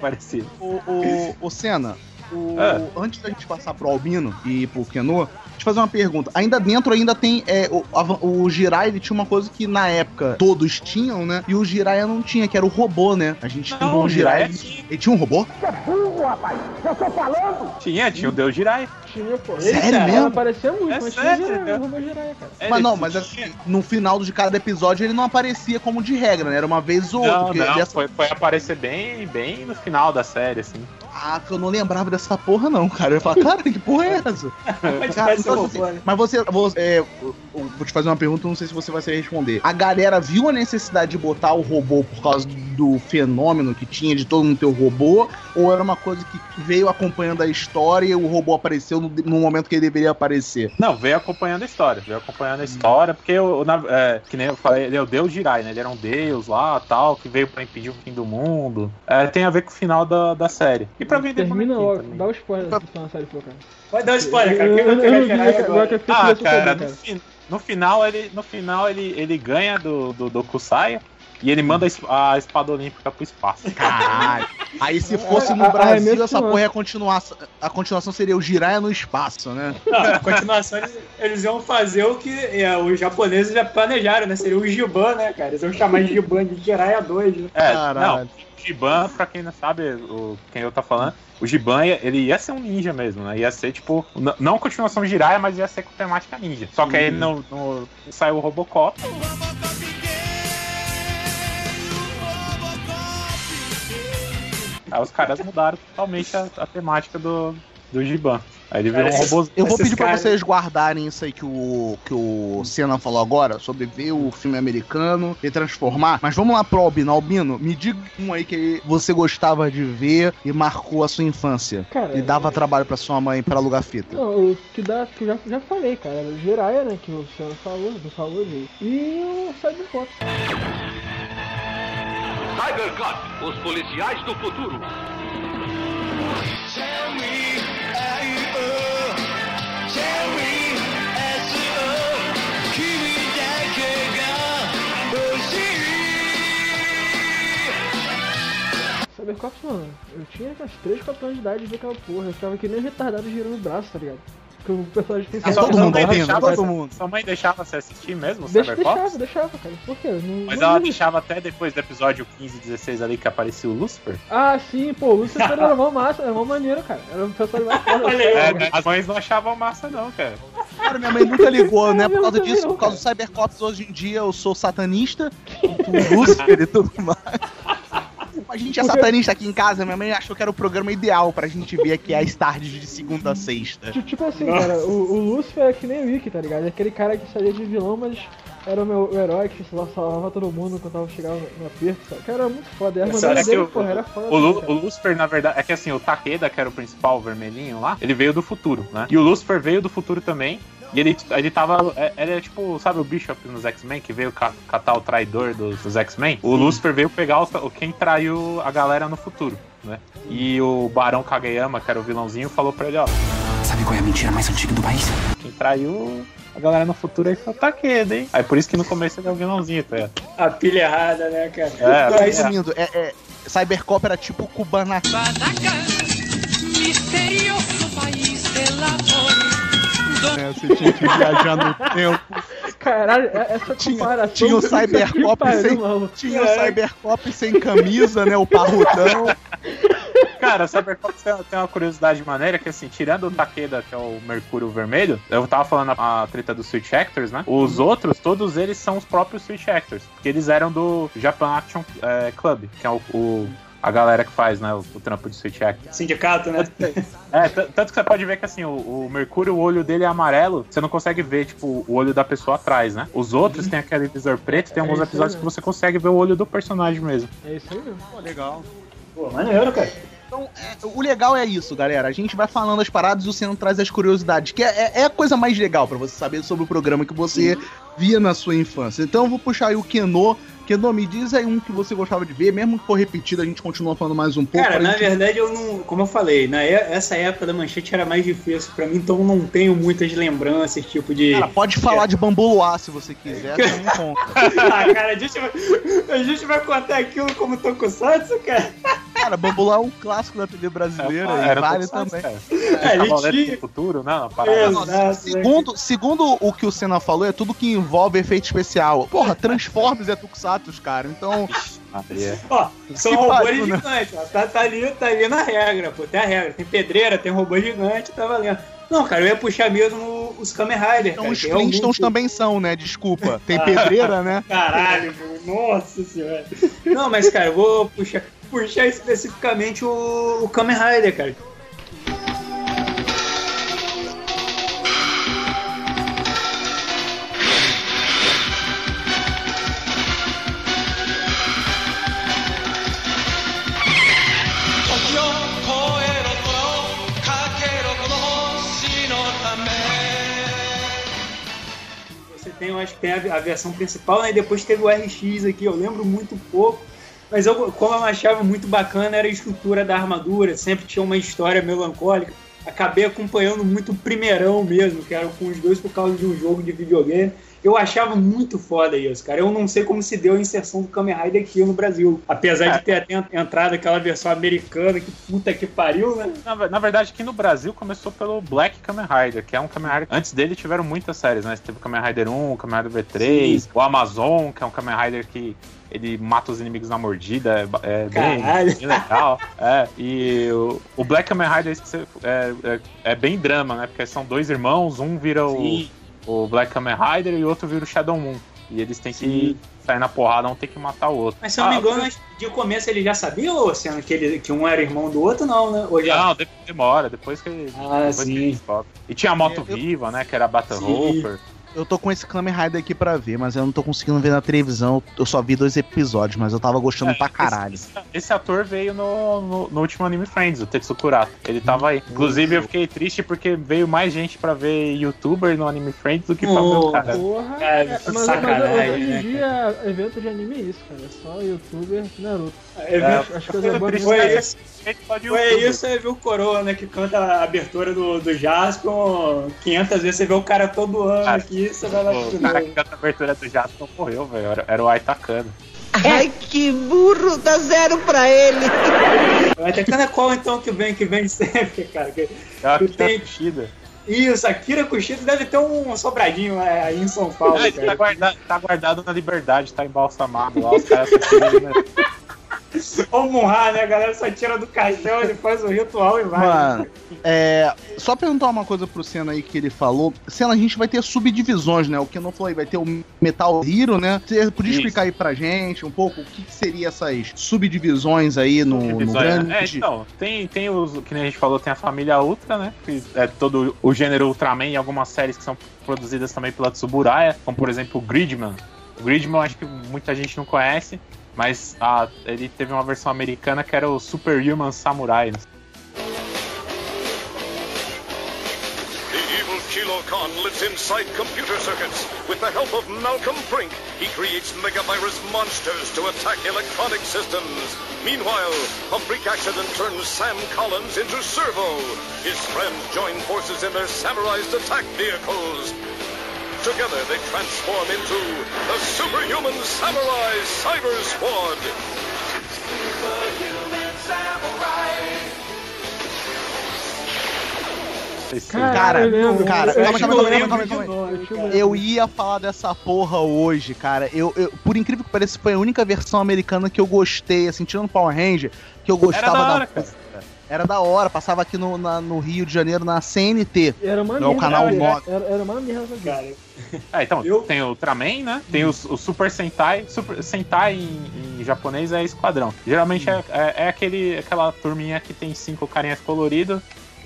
Parecia. O, o, o Senna, o- É. antes da gente passar pro Albino e pro Kenô, deixa eu fazer uma pergunta. Ainda dentro ainda tem. É, o, a- o Jiraiya ele tinha uma coisa que na época todos tinham, né? E o Jiraiya não tinha, que era o robô, né? A gente Não, um o Jiraiya. Jiraiya Ele tinha um robô? Tinha, tinha o Deus Jiraiya. Tinha, pô. Sério Ela mesmo? aparecia muito, É mas sério, tinha né? Jiraiya, robô Jiraiya, cara. Mas não, ele mas assim, no final de cada episódio ele não aparecia como de regra, né? Era uma vez ou outra. Não, porque não, dessa- foi, foi aparecer bem, bem no final da série, assim. Ah, que eu não lembrava dessa porra, não, cara. Eu ia falar, cara, que porra é essa? Mas Cara, então, assim, mas você, você é, vou te fazer uma pergunta, não sei se você vai saber responder. A galera viu a necessidade de botar o robô por causa do fenômeno que tinha de todo mundo ter o robô, ou era uma coisa que veio acompanhando a história e o robô apareceu no, no momento que ele deveria aparecer? Não, veio acompanhando a história. Veio acompanhando a história, porque, o, na- é, que nem eu falei, ele é o deus Jirai, né? Ele era um deus lá, tal, que veio pra impedir o fim do mundo. É, tem a ver com o final da, da série. E pra vender Termina logo, também. dá o spoiler da final da série pro cara. Pode dar um spoiler, cara. Eu- Quem eu- vai eu pegar agora? eu Ah, pra cara, no, fi- no final ele, no final ele, ele ganha do, do, do Kusaya e ele manda a es- a espada olímpica pro espaço. Caralho. Aí se fosse A- no Brasil, essa não. porra ia continuar. A continuação seria o Jiraiya no espaço, né? Não, a continuação eles, eles iam fazer o que é, os japoneses já planejaram, né? Seria o Giban, né, cara? Eles iam chamar de Giban de Jiraiya 2, né? É, Caralho. não, o Giban, pra quem não sabe o, quem eu tô falando, o Giban, ia- ele ia ser um ninja mesmo, né? Ia ser, tipo, não continuação de Jiraiya, mas ia ser com temática ninja. Só que aí no, no- saiu o Robocop. Aí os caras mudaram totalmente a, a temática do, do Giban. Aí ele virou um Cara, robô. Eu vou pedir pra caras- vocês guardarem isso aí que o, que o Senna falou agora, sobre ver o filme americano e transformar. Mas vamos lá pro Albino. Albino, me diga um aí que você gostava de ver e marcou a sua infância. Cara, E dava trabalho pra sua mãe pra alugar fita. Não, o que dá, que eu já, já falei, cara, era o Jiraiya, né, que o Luciano falou, do falou ali. E o Cybercop. Os policiais do futuro. Cybercop, mano, eu tinha umas 3, 4 anos de idade de ver aquela porra. Eu ficava que nem retardado girando o braço, tá ligado? Porque o personagem tem Ah, só- todo Sua mundo ouvindo, deixava- todo mundo. Sua mãe deixava você assistir mesmo o Deixa, deixava, deixava, cara. Por quê? Não, Mas não ela deixava até depois do episódio 15, 16 ali que aparecia o Lucifer? Ah, sim, pô, o Lucifer era mó massa, era mó maneiro, cara. Era o personagem mais foda. É, né? as mães não achavam massa, não, cara. Cara, minha mãe nunca ligou, né? Por causa disso, não, por causa do Cybercops, hoje em dia eu sou satanista, o Lúcifer e tudo mais. A gente é Porque- satanista aqui em casa, minha mãe achou que era o programa ideal pra gente ver aqui as tardes de segunda a sexta. Tipo- assim, cara, o, o Lucifer é que nem o Wick, tá ligado? É aquele cara que saía de vilão, mas era o meu herói que lá, salvava todo mundo quando tava chegando no aperto, sabe? Cara, era muito foda. E a Essa- que dele, o- porra, era foda. O, Lu- o Lucifer, na verdade, é que assim, o Takeda, que era o principal vermelhinho lá, ele veio do futuro, né? E o Lucifer veio do futuro também. E ele, ele tava. é- Ele é tipo, sabe o Bishop nos X-Men, que veio ca- catar o traidor dos, dos X-Men? O Lucifer veio pegar o, o- quem traiu a galera no futuro, né? E o Barão Kageyama, que era o vilãozinho, falou pra ele, ó. Sabe qual é a mentira mais antiga do país? Quem traiu a galera no futuro aí foi o Takeda, hein? Aí por isso que no começo ele é o vilãozinho, tá? A pilha errada, né, cara? É, Então, é. resumindo, é, é, Cybercop era tipo Kubanacan. É, você tinha que viajar no tempo. Caralho, é- essa Tinha, comparação. tinha o puta que Cybercop sem, tinha o Cybercop sem camisa, né? O parrudão. Cara, Cyberpunk tem, tem uma curiosidade maneira que, assim, tirando o Takeda, que é o Mercúrio Vermelho, eu tava falando a, a treta dos Switch Actors, né? Os outros, todos eles são os próprios Switch Actors, porque eles eram do Japan Action eh, Club, que é o, o- a galera que faz, né, o, o trampo de Switch Actor. Sindicato, né? É, t- tanto que você pode ver que, assim, o, o Mercúrio, o olho dele é amarelo, você não consegue ver, tipo, o olho da pessoa atrás, né? Os outros tem aquele visor preto, tem É alguns aí episódios que você consegue ver o olho do personagem mesmo. É isso aí. Pô, legal. Pô, maneiro, cara. Então, é, o legal é isso, galera. A gente vai falando as paradas e o Senna traz as curiosidades, que é, é- é a coisa mais legal pra você saber sobre o programa que você via na sua infância. Então eu vou puxar aí o Kenô. Kenô, me diz aí um que você gostava de ver, mesmo que for repetido, a gente continua falando mais um pouco. Cara, na gente- verdade, eu não. Como eu falei, na e- essa época da manchete era mais difícil pra mim, então eu não tenho muitas lembranças, tipo de. Cara, pode falar de Bambu Luar se você quiser, também conta. ah, cara, a gente, vai, a gente vai contar aquilo como Tokusatsu, cara? Cara, Bambu Luar é um clássico da TV brasileira e Era vale também. cara. É, a gente. do Futuro, né? Parada É, assim. Exato, Segundo, segundo o que o Senna falou, é tudo que envolve efeito especial. Porra, Transformers é Tokusatsu, cara. Então. Ó, são robôs pariu, né? gigantes, ó. Tá, tá ali, tá ali na regra, pô. Tem a regra. Tem pedreira, tem robô gigante, tá valendo. Não, cara, eu ia puxar mesmo os Kamen Rider, então cara. os Flintstones também são, né? Desculpa. Tem pedreira, né? Caralho, nossa senhora. Não, mas, cara, eu vou puxar, puxar especificamente o, o Kamen Rider, cara. Tem, a, a versão principal, né? E depois teve o RX aqui, eu lembro muito pouco. Mas eu, como eu achava muito bacana era a estrutura da armadura, sempre tinha uma história melancólica. Acabei acompanhando muito o primeirão mesmo, que era com os dois por causa de um jogo de videogame. Eu achava muito foda isso, cara. Eu não sei como se deu a inserção do Kamen Rider aqui no Brasil. Apesar de ter até entrado aquela versão americana, que puta que pariu, né? Na, na verdade, aqui no Brasil começou pelo Black Kamen Rider, que é um Kamen Rider. Antes dele tiveram muitas séries, né? Teve o Kamen Rider 1, o Kamen Rider V3, o Amazon, que é um Kamen Rider que ele mata os inimigos na mordida, é é, bem, bem legal. É, e o, o Black Kamen Rider você- é, é, é bem drama, né? Porque são dois irmãos, um vira Sim. o Black Kamen Rider e o outro vira o Shadow Moon. E eles têm que Sim. sair na porrada, um tem que matar o outro. Mas se eu não me Ah, engano, que de começo ele já sabia, ou sendo que, ele, que um era irmão do outro, não, né? Ou já... Não, de- demora, depois que ele. Ah, depois que sim. ele descobre. E tinha a moto Eu- eu- viva, né? Que era a Battle Sim. Hopper. Eu tô com esse Kamen Rider aqui pra ver, mas eu não tô conseguindo ver na televisão. Eu só vi dois episódios, mas eu tava gostando É, pra caralho. Esse, esse ator veio no, no, no último Anime Friends, o Tetsukurato. Ele tava aí. Inclusive, eu fiquei triste porque veio mais gente pra ver youtuber no Anime Friends do que pra ver o Oh, cara. Porra, Cara, é, mas, mas sacanagem, hoje né, em dia, evento de anime é isso, cara. É só youtuber Naruto. É, viu? As, as coisas boas Foi isso, foi isso, você viu o Coroa, né, que canta a abertura do, do Jaspion 500 vezes, você vê o cara todo ano Ah, aqui, você vai lá O cara que canta a abertura do Jasper morreu, velho. Era, era o Aitakano. Ai, que burro, dá zero pra ele. Até quando é qual então que vem, que vem sempre, cara? Que- É a Tu Kira tem- Kushida. Isso, Akira Kushida deve ter um sobradinho é, aí em São Paulo, tá guardado, tá guardado na liberdade, tá embalsamado lá. Os caras Ou Munha, né? A galera só tira do caixão, ele faz o ritual e vai. Mano, é, só perguntar uma coisa pro Senna aí que ele falou. Senna, a gente vai ter subdivisões, né? O que eu não falei, vai ter o Metal Hero, né? Você podia Isso. explicar aí pra gente um pouco o que, que seria essas subdivisões aí no, no grande. É, então, tem, tem os, que nem a gente falou, tem a família Ultra, né? Que é todo o gênero Ultraman e algumas séries que são produzidas também pela Tsuburaya, como por exemplo o Gridman. O Gridman eu acho que muita gente não conhece, mas a- ele teve uma versão americana que era o Superhuman Samurai. Kilo Khan lives inside computer circuits. With the help of Malcolm Brink, he creates megavirus monsters to attack electronic systems. Meanwhile, a freak accident turns Sam Collins into Servo. His friends join forces in their samurais attack vehicles. Together, they transform into the Superhuman Samurai Cyber Squad. Cara, cara, Eu calma, calma, calma, calma, ia falar dessa porra hoje, cara. Eu, eu- por incrível que pareça, foi a única versão americana que eu gostei, assim, tirando Power Ranger, que eu Era gostava da da. Era da hora, passava aqui no, na- no Rio de Janeiro na CNT. Era uma o merda, canal cara. nove. Era, era uma merda. Cara, É, então, Eu- tem o Ultraman, né? Tem os- o, Super Sentai. Super Sentai em, em japonês é esquadrão. Geralmente é, é- é aquele, aquela turminha que tem cinco carinhas coloridas,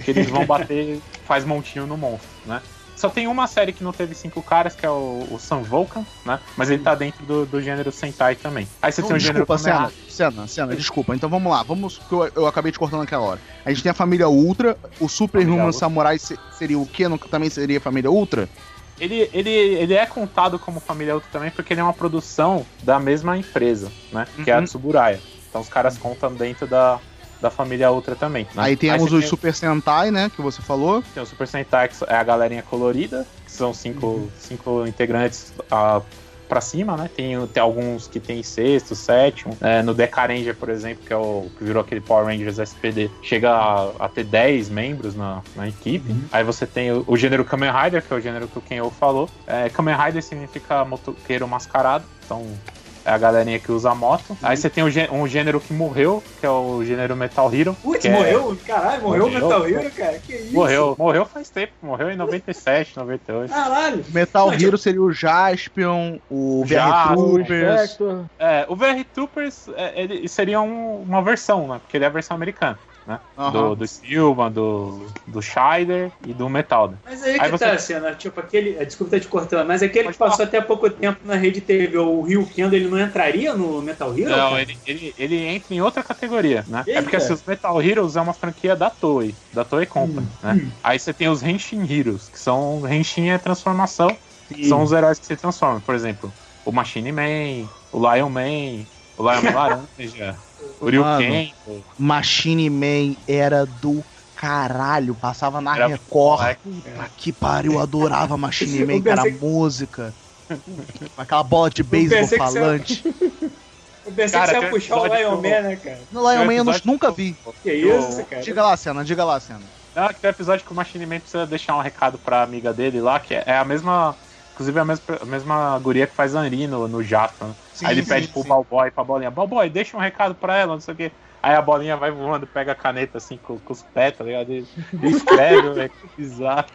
que eles vão bater, faz montinho no monstro, né? Só tem uma série que não teve cinco caras, que é o, o Sun Vulcan, né? Mas ele tá dentro do, do gênero Sentai também. Aí você Não, tem o gênero desculpa, Senna, Senna, Senna, desculpa. Então vamos lá, vamos. que Eu, eu acabei te cortando naquela hora. A gente tem a família Ultra, o Super Human. Samurai se- seria o quê? Não- também seria a família Ultra? Ele, ele, ele é contado como família Ultra também porque ele é uma produção da mesma empresa, né? Que é a Uhum. Tsuburaya. Então os caras contam dentro da, da família Ultra também. né? Aí temos os tem, Super Sentai, né? Que você falou. tem o Super Sentai, que é a galerinha colorida, que são cinco, Uhum. cinco integrantes ah, pra cima, né? Tem, tem alguns que tem sexto, sétimo. É, no Deca Ranger, por exemplo, que é o que virou aquele Power Rangers SPD, chega a, a ter 10 membros na, na equipe. Uhum. Aí você tem o, o gênero Kamen Rider, que é o gênero que o Kenyo falou. É, Kamen Rider significa motoqueiro mascarado, então a galerinha que usa a moto. Aí você tem um gênero que morreu, que é o gênero Metal Hero. Putz, é- morreu? Caralho, morreu o? Metal Hero, cara? Que isso? Morreu, morreu faz tempo, morreu em 97, 98. Caralho. Metal Hero seria o Jaspion, o VR Troopers. É, o VR Troopers é, ele seria um- uma versão, né? Porque ele é a versão americana, né? Aham. Do, do Stillman, do, do Scheider e do Metal. Mas aí que Aí você- tá cena, tipo, aquele. eh, Desculpa estar te cortando, mas aquele Pode que passou até pouco tempo na rede TV, o Rio Kendo, ele não entraria no Metal Hero? Não, ele, ele, ele entra em outra categoria, né? É Eita. porque assim, os Metal Heroes é uma franquia da Toei, da Toei Company, né? Aí você tem os Henshin Heroes, que são Henshin é transformação, são os heróis que se transformam. Por exemplo, o Machine Man, o Lion Man, o Lion Laranja. Mano, Machine Man era do caralho. Passava na Era Record. Puta que pariu, eu adorava Machine Man, cara. música. Aquela bola de beisebol falante. Eu pensei Cara, que você ia puxar o Lion Man, eu- né, cara? No Lion Man eu não- nunca que vi. Que isso, cara? Diga lá, cena, diga lá, cena. Não, que tem um episódio que o Machine Man precisa deixar um recado pra amiga dele lá, que é a mesma. Inclusive a mesma, a mesma guria que faz Anri no, no Jato. né? Sim, Aí ele sim, pede pro sim. Balboy, pra bolinha, Balboy, deixa um recado pra ela, não sei o quê. Aí a bolinha vai voando, pega a caneta assim com, com os pés, tá ligado? E escreve, velho, que bizarro.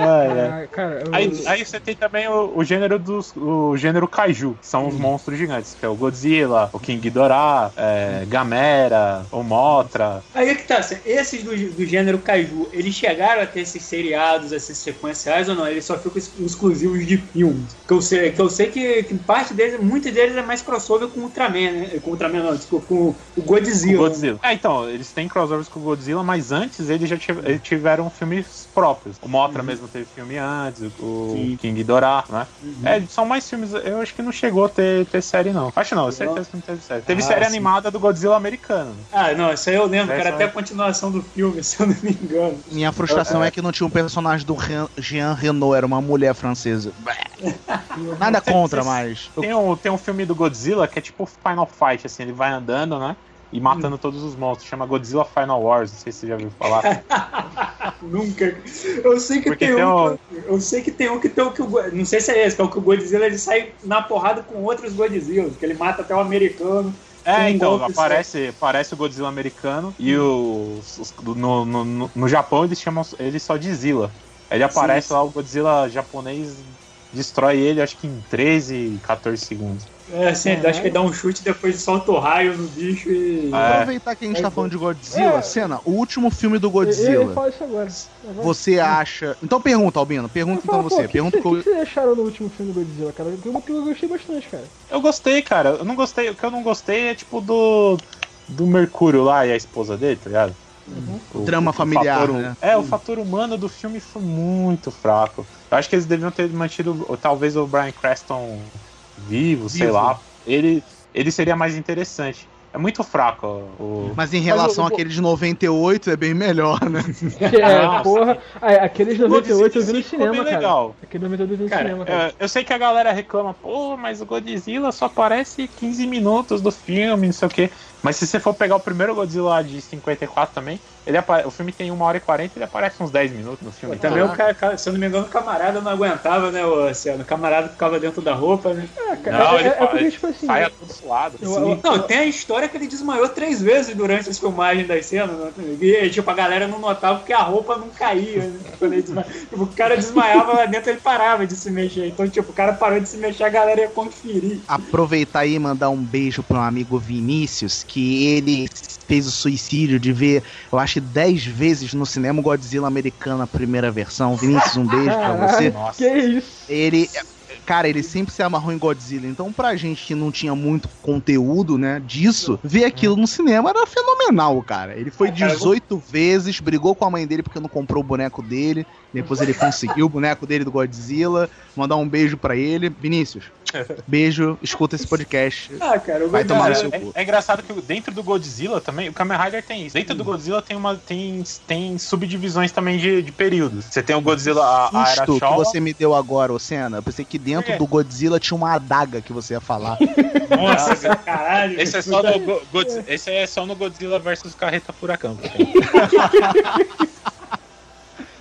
Ah, cara, eu, Aí, aí você tem também o, o gênero dos. O gênero kaiju, que são os monstros gigantes, que é o Godzilla, o King Ghidorah, é, Gamera, o Mothra. Aí é que tá, esses do, do gênero Kaiju, eles chegaram a ter esses seriados, esses sequenciais ou não? Eles só ficam ex- exclusivos de filmes. Que eu sei que, eu sei que, que parte deles, muitos deles é mais crossover com o Ultraman, né? Com o Ultraman não, desculpa, com o O Godzilla. Godzilla. É, então, eles têm crossovers com o Godzilla, mas antes eles já eles tiveram filmes próprios. O Mothra mesmo teve filme antes, o Sim. King Ghidorah, né? É, são mais filmes. Eu acho que não chegou a ter, ter série, não. Acho não, eu certeza que não teve série. Teve Ah, série sim. animada do Godzilla americano. Ah, não, isso aí eu lembro, cara, até é- a continuação do filme, se eu não me engano. Minha frustração é que não tinha um personagem do Ren- Jean Renault, era uma mulher francesa. Nada contra, mas. Tem um, tem um filme do Godzilla que é tipo Final Fight, assim, ele vai andando, né? E matando todos os monstros. Chama Godzilla Final Wars, não sei se você já ouviu falar. Nunca. Eu sei que Porque tem, tem um. o- que- Eu sei que tem um que tem o que o. Não sei se é esse, que é o que o Godzilla ele sai na porrada com outros Godzillas, que ele mata até o americano. É, Um então, golpe aparece, aparece o Godzilla americano e os, os- no, no, no, no Japão eles chamam ele só de Zilla. Ele aparece sim. lá, o Godzilla japonês destrói ele, acho que em 13, 14 segundos. É, assim, Caralho. acho que ele dá um chute e depois solta o raio no bicho e. É. Aproveitar que a gente tá falando de Godzilla, É. cena, o último filme do Godzilla. falar isso agora. Agora- Você acha. Então pergunta, Albino. Pergunta então Fala, pô, você. o que, Pergunta que, que vocês acharam do último filme do Godzilla, cara? Porque eu, eu gostei bastante, cara. Eu gostei, cara. Eu não gostei. O que eu não gostei é tipo do. Do Mercúrio lá e a esposa dele, tá ligado? O- Drama o familiar, fator- né? É, o fator humano do filme foi muito fraco. Eu acho que eles deviam ter mantido, ou talvez, o Brian Creston vivo, sei Vivo. lá. Ele, ele seria mais interessante. É muito fraco o. Mas em relação Mas o- àquele de 98 é bem melhor, né? É, Nossa. porra. Ah, aqueles 98 eu vi no cinema, cara. legal. Aquele 98 eu vi no Cara, cinema, cara. eu, eu sei que a galera reclama, pô, mas o Godzilla só aparece 15 minutos do filme, não sei o quê. Mas se você for pegar o primeiro Godzilla de 54 também, ele apa- o filme tem 1 hora e 40 ele aparece uns 10 minutos no filme. E também o cara, se eu não me engano, o camarada não aguentava, né, o Luciano? O camarada ficava dentro da roupa, né? É, cara, Não, é, ele é, é porque, ele tipo assim. sai todo suado. eu- assim. Não, tem a história que ele desmaiou três vezes durante as filmagens das cenas. Né? E, tipo, a galera não notava porque a roupa não caía. Né? Quando ele desma- tipo, o cara desmaiava lá dentro, ele parava de se mexer. Então, tipo, o cara parou de se mexer, a galera ia conferir. Aproveitar aí e mandar um beijo pro amigo Vinícius, que ele fez o suicídio de ver, eu acho, 10 vezes no cinema o Godzilla americano, a primeira versão. Vinícius, um beijo pra você. Nossa. que isso? Ele. Cara, ele sempre se amarrou em Godzilla. Então, pra gente que não tinha muito conteúdo, né, disso, ver aquilo no cinema era fenomenal, cara. Ele foi Ah, cara, eu vou- 18 vezes, brigou com a mãe dele porque não comprou o boneco dele. Depois ele conseguiu o boneco dele do Godzilla. Mandar um beijo pra ele. Vinícius, beijo, escuta esse podcast. Ah, cara, Vai vou- tomar no Cara, seu é, cu. é engraçado que dentro do Godzilla também, o Kamen Rider tem isso. Dentro do Godzilla tem uma tem, tem subdivisões também de, de períodos. Você tem o Godzilla a, a Era que você me deu agora, ô Senna. Eu pensei que dentro quê? do Godzilla tinha uma adaga que você ia falar. Nossa, caralho. Esse é só no Go- esse é só no Godzilla versus Carreta Furacão.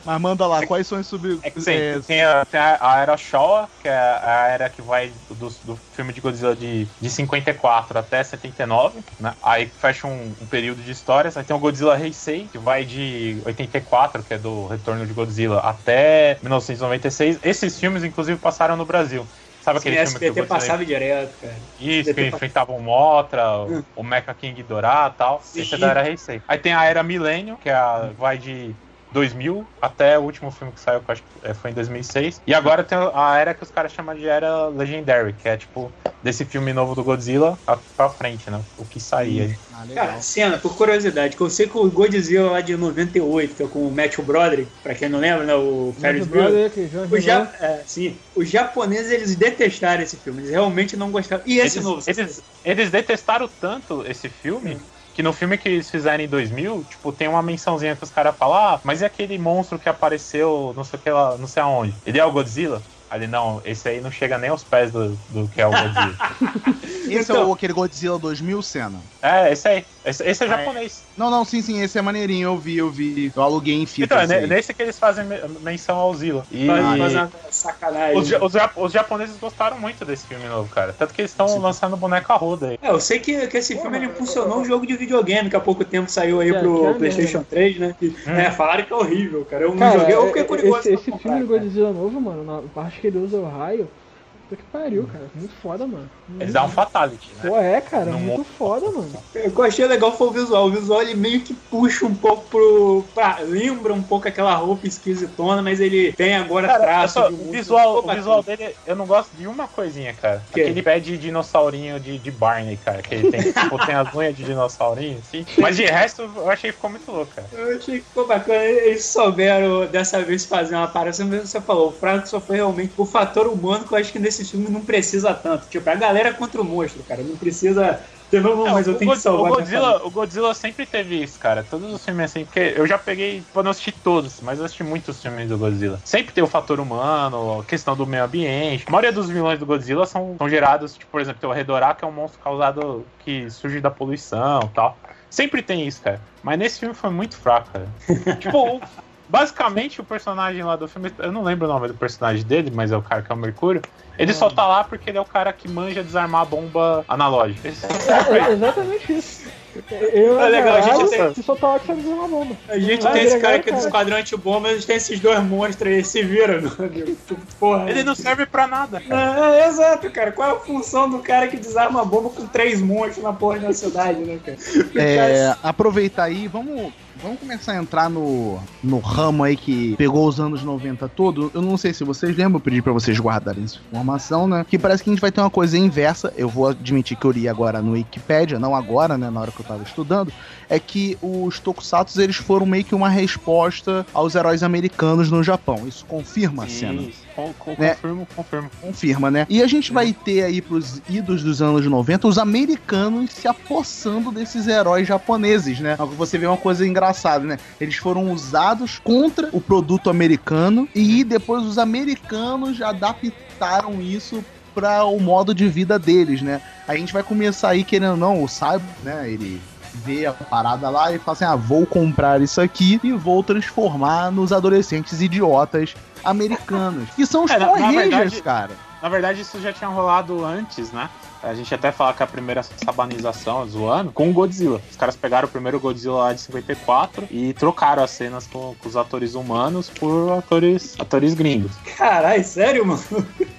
que. Mas manda lá, quais são os sub. É que sim, é, tem, a, tem a a Era Showa, que é a era que vai do, do filme de Godzilla de, de 54 até 79, né? Aí fecha um, um período de histórias. Aí tem o Godzilla Heisei, que vai de 84, que é do Retorno de Godzilla, até 1996. Esses filmes, inclusive, passaram no Brasil. Sabe Sim, aquele filme que o SBT Godzilla passava direto, cara. Isso, que enfrentava o Motra, o, o Mecha King Dorá e tal. Sim. Esse é da era Heisei. Aí tem a era Millennium, que é a, vai de 2000 até o último filme que saiu, que eu acho que é, foi em 2006. E agora tem a era que os caras chamam de era Legendary, que é tipo desse filme novo do Godzilla a- pra frente, né? O que saía. Ah, legal. Cara, cena, por curiosidade, que eu sei que o Godzilla lá de 98, que é com o Matthew Broderick, pra quem não lembra, né? O Ferris Bueller. O ja é, sim, os japoneses, eles detestaram esse filme. Eles realmente não gostaram. E esse Eles, novo? eles, eles detestaram tanto esse filme que no filme que eles fizeram em 2000, tipo, tem uma mençãozinha que os caras falam, ah, mas e aquele monstro que apareceu não sei o que lá, não sei aonde? Ele é o Godzilla? Ali, não, esse aí não chega nem aos pés do, do que é o Godzilla. Esse é o, aquele Godzilla 2000, Senna? é, esse aí. Esse, esse é Ah, é. japonês. Não, não, sim, sim, esse é maneirinho, eu vi, eu vi. Eu aluguei em fita. Então, é nesse que eles fazem me- menção ao Zilla. E Ah, faz é. uma sacanagem. os, os os japoneses gostaram muito desse filme novo, cara. Tanto que eles estão lançando boneca roda aí. É, eu sei que, que esse filme ele impulsionou um jogo de videogame que há pouco tempo saiu aí é- pro é PlayStation 3, né? Que, Hum. É, falaram que é horrível, cara. Eu não Cara, joguei, eu é- fiquei é- curioso. esse, esse comprar, filme do. Godzilla novo, mano, na parte que ele usa o raio, puta que pariu, cara. Muito foda, mano. Eles dão um fatality, né? Pô, é, cara, Não muito mo- foda, mano. O que eu achei legal foi o visual. O visual ele meio que puxa um pouco pro. Pra, lembra um pouco aquela roupa esquisitona, mas ele tem agora Cara, traço só- de o visual, o visual dele, eu não gosto de uma coisinha, cara. Que? Aquele pé de dinossaurinho de, de Barney, cara. Que ele tem, tipo, tem as unhas de dinossaurinho, assim. Mas de resto, eu achei que ficou muito louco, cara. Eu achei que ficou bacana. Eles souberam dessa vez fazer uma parada. Você falou, o Franco só foi realmente o fator humano que eu acho que nesse filme não precisa tanto. Tipo, a galera contra o monstro, cara. Não precisa. ter, Não, não, É, mas eu o tenho que salvar. o Godzilla, o Godzilla sempre teve isso, cara. Todos os filmes assim, porque eu já peguei, eu não assisti todos, mas eu assisti muitos filmes do Godzilla. Sempre tem o fator humano, a questão do meio ambiente. A maioria dos vilões do Godzilla são, são gerados, tipo, por exemplo, tem o Redorá, que é um monstro causado que surge da poluição e tal. Sempre tem isso, cara. Mas nesse filme foi muito fraco, cara. tipo, o- basicamente o personagem lá do filme, eu não lembro o nome do personagem dele, mas é o cara que é o Mercúrio. Ele só tá lá porque ele é o cara que manja desarmar a bomba analógica. É, é exatamente isso. Eu, É legal, a gente tem- você só tá lá que sabe usar uma bomba. A gente tem esse cara aqui do Esquadrão Antibomba, a gente tem esses dois monstros aí, se vira, meu amigo. Tipo, Porra. Ele não serve pra nada, cara. É, é, exato, cara. Qual é a função do cara que desarma a bomba com três monstros na porra da cidade, né, cara? É, aproveitar aí, vamos, vamos começar a entrar no, no ramo aí que pegou os anos 90 todo. Eu não sei se vocês lembram, eu pedi pra vocês guardarem essa informação, né? Que parece que a gente vai ter uma coisa inversa. Eu vou admitir que eu li agora no Wikipedia, não agora, né? Na hora que eu tava estudando. É que os Tokusatsu eles foram meio que uma resposta aos heróis americanos no Japão. Isso confirma a cena? Isso, con- con- Né? confirmo, confirmo. confirma, né? E a gente vai ter aí pros idos dos anos 90 os americanos se apossando desses heróis japoneses, né? Você vê uma coisa engraçada, né? Eles foram usados contra o produto americano e depois os americanos adaptaram isso para o modo de vida deles, né? A gente vai começar aí querendo ou não, o Cyber, né? Ele vê a parada lá e fala assim: ah, vou comprar isso aqui e vou transformar nos adolescentes idiotas americanos. Que são os É, Power Rangers, verdade- cara. Na verdade, isso já tinha rolado antes, né? A gente até fala que a primeira sabanização, zoando, com o Godzilla. Os caras pegaram o primeiro Godzilla lá de 54 e trocaram as cenas com, com os atores humanos por atores, atores gringos. Caralho, sério, mano?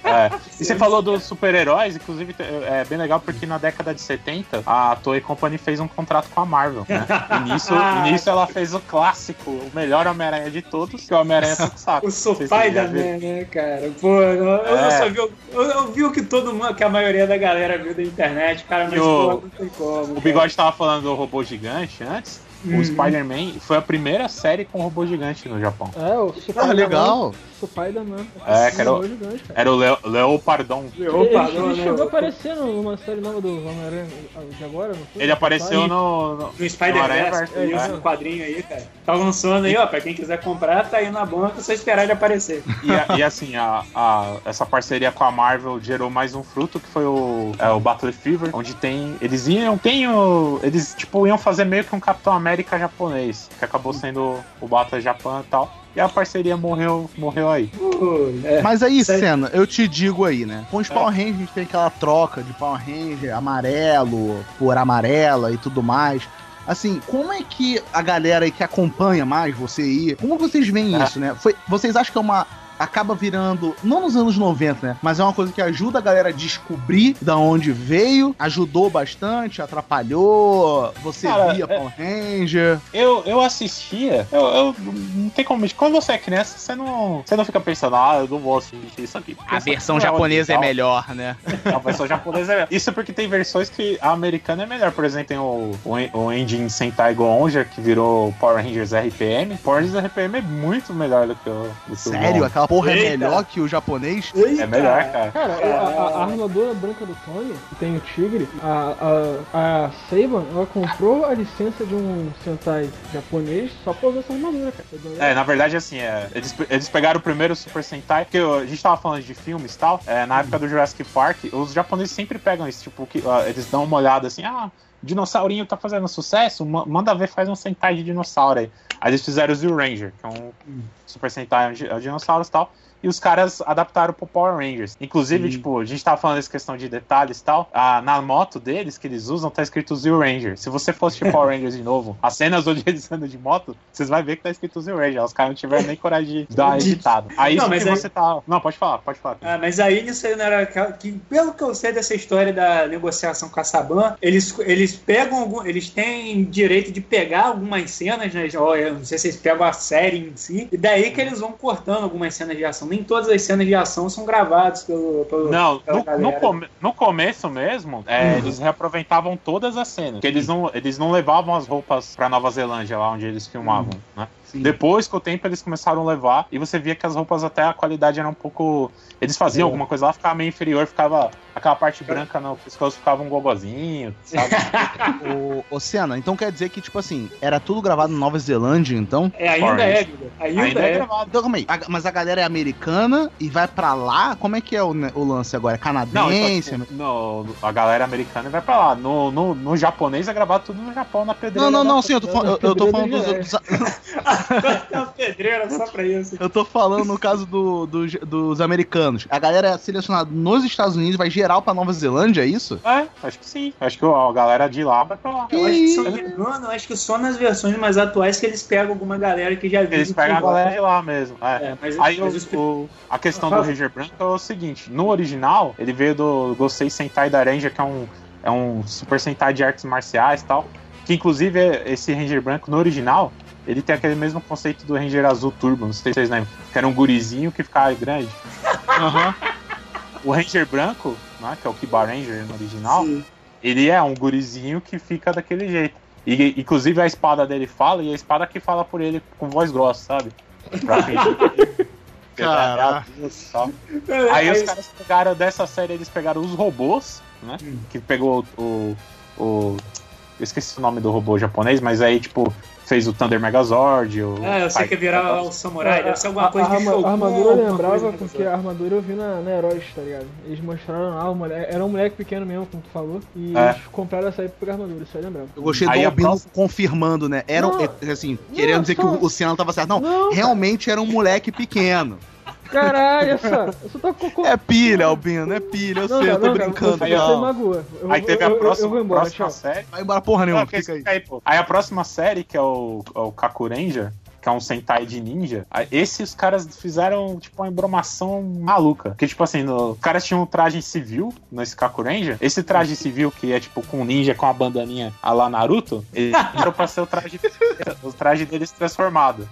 É. E você falou dos super-heróis, inclusive é bem legal porque na década de 70 a Toei Company fez um contrato com a Marvel, né? E nisso, e nisso ela fez o clássico, o melhor Homem-Aranha de todos, que é o Homem-Aranha Tokusatsu. O Sopai da viram. né, cara? Pô, eu, eu É. só vi, o- eu, eu vi o que todo mundo, que a maioria da galera viu da internet, cara, mas o- pô, não tem como. O cara. Bigode tava falando do robô gigante antes. Uhum. O Spider-Man foi a primeira série com robô gigante no Japão. É, o Super Ah, legal. Spider-Man. É, que era o- gigante, cara. Era o Leo, Leopardon. Opa, ele, ele não, chegou a aparecer numa série nova do Homem-Aranha de agora, não foi? Ele apareceu no. no No Spider-Verse, Aranhaverse, tem é. esse quadrinho aí, cara. Tá lançando aí, ó, pra quem quiser comprar, tá aí na banca, só esperar ele aparecer. E, a- e assim, a, a- essa parceria com a Marvel gerou mais um fruto que foi o, é, o Battle Fever, onde tem. Eles iam. Tem o, eles, tipo, iam fazer meio que um Capitão América japonês, que acabou sendo o Battle Japan e tal. E a parceria morreu, morreu aí. Pô, é. Mas aí? Senna, eu te digo aí, né? Com os Power Rangers a gente tem aquela troca de Power Ranger amarelo por amarela e tudo mais. Assim, como é que a galera aí que acompanha mais você aí, como vocês veem É. isso, né? Foi, vocês acham que é uma acaba virando, não nos anos 90, né? Mas é uma coisa que ajuda a galera a descobrir da onde veio, ajudou bastante, atrapalhou, você Cara, via é- Power Ranger. Eu, eu assistia, eu, eu não tem como. Quando você é criança, você não, você não fica pensando, ah, eu não vou assistir isso aqui. A versão não japonesa é melhor, né? A versão japonesa é melhor. Isso porque tem versões que a americana é melhor. Por exemplo, tem o, o, o engine Sentai Gonja, que virou Power Rangers RPM. Power Rangers RPM é muito melhor do que o. Do que o Sério? Gon. Aquela porra é Eita. melhor que o japonês? É melhor, cara. Cara, a, a- a armadura branca do Tony, que tem o tigre, a, a, a Saban, ela comprou a licença de um Sentai japonês só pra usar essa armadura, cara. É, na verdade, assim, é, eles, eles pegaram o primeiro Super Sentai, porque a gente tava falando de filmes e tal, é, na época do Jurassic Park, os japoneses sempre pegam isso, tipo, que, ó, eles dão uma olhada assim, ah, dinossaurinho tá fazendo sucesso, ma- manda ver, faz um Sentai de dinossauro aí. Aí eles fizeram o Zero Ranger, que é um Super Sentai de dinossauros e tal, e os caras adaptaram pro Power Rangers. Inclusive, tipo, a gente tava falando dessa questão de detalhes e tal. A, na moto deles, que eles usam, tá escrito Zero Ranger. Se você fosse Power Rangers de novo, as cenas onde eles andam de moto, vocês vão ver que tá escrito Zero Ranger. Os caras não tiveram nem coragem de dar editado. Aí Não, mas aí- você tá. Não, pode falar, pode falar. Ah, mas aí nisso aí não era que, pelo que eu sei dessa história da negociação com a Saban, eles, eles pegam algum, eles têm direito de pegar algumas cenas, né? eu não sei se eles pegam a série em si, e daí que eles vão cortando algumas cenas de ação. Nem todas as cenas de ação são gravadas pelo. pelo Não, no, no, come- no começo mesmo, é, eles reaproveitavam todas as cenas. Porque eles não, eles não levavam as roupas pra Nova Zelândia, lá onde eles filmavam, né? Depois, com o tempo, eles começaram a levar e você via que as roupas até a qualidade era um pouco. Eles faziam alguma coisa lá, ficava meio inferior, ficava. Aquela parte branca no pescoço ficava um gogozinho, sabe? o Oceana, então quer dizer que, tipo assim, era tudo gravado na Nova Zelândia, então? É, ainda é. Ainda, Ainda é é. gravado. Então, calma aí. A- mas a galera é americana e vai pra lá? Como é que é o, o lance agora? É Não, canadense? então, tipo, no, a galera americana vai pra lá. No, no, no japonês é gravado tudo no Japão, na pedreira. não, não, não, sim, eu tô falando, eu, eu tô falando dos, dos- pedreira só pra isso. Eu tô falando no caso do- dos- dos americanos. A galera é selecionada nos Estados Unidos, vai geral pra Nova Zelândia, é isso? É, acho que sim. Acho que ó, a galera de lá vai pra lá. Eu acho que, se eu engano, acho que só nas versões mais atuais que eles pegam alguma galera que já vive. Eles pegam a galera de lá mesmo. É. É, mas- Aí mas o- os- o- a questão do Ranger Branco é o seguinte: no original, ele veio do Gosei Sentai da Ranger, que é um, é um Super Sentai de artes marciais e tal. Que inclusive é- esse Ranger Branco, no original, ele tem aquele mesmo conceito do Ranger Azul Turbo, não sei se vocês lembram. Que era um gurizinho que ficava grande. O Ranger Branco, né, que é o Kiba Ranger no original, ele é um gurizinho que fica daquele jeito. E, inclusive a espada dele fala, e a espada que fala por ele com voz grossa, sabe? Pra fingir é Caraca. e tal. Aí os caras pegaram dessa série, eles pegaram os robôs, né? Que pegou o, o. Eu esqueci o nome do robô japonês, mas aí, tipo, fez o Thunder Megazord. O Ah, eu sei Pai- que virar o samurai, deve ser alguma A- coisa a, de Shogun, a armadura eu lembrava porque a armadura eu vi na, na Heróis, tá ligado? Eles mostraram lá, o moleque, era um moleque pequeno mesmo, como tu falou, e É. eles compraram essa aí pra armadura, isso aí eu lembrava. Eu gostei Aí do Albino próxima- confirmando, né? Era, um- Não. é, assim, querendo dizer que só- o Luciano tava certo. Não, Não, realmente era um moleque pequeno. Caralho, essa, eu só tô com... É pilha, Albino, é pilha, eu Não, sei, cara, eu tô não, brincando. Aí, você magoa. Eu, Aí teve a eu- eu- próxima, eu vou embora, próxima tchau. série. Vai embora porra nenhuma, Não, fica aí. aí, pô. Aí a próxima série, que é o, é o Kaku Ranger, que é um Sentai de ninja, aí esse os caras fizeram, tipo, uma embromação maluca. Que, tipo assim, no- os caras tinham um traje civil nesse Kaku Ranger. Esse traje civil, que é, tipo, com um ninja com a bandaninha a lá Naruto, ele entrou pra ser o traje, o traje deles transformado.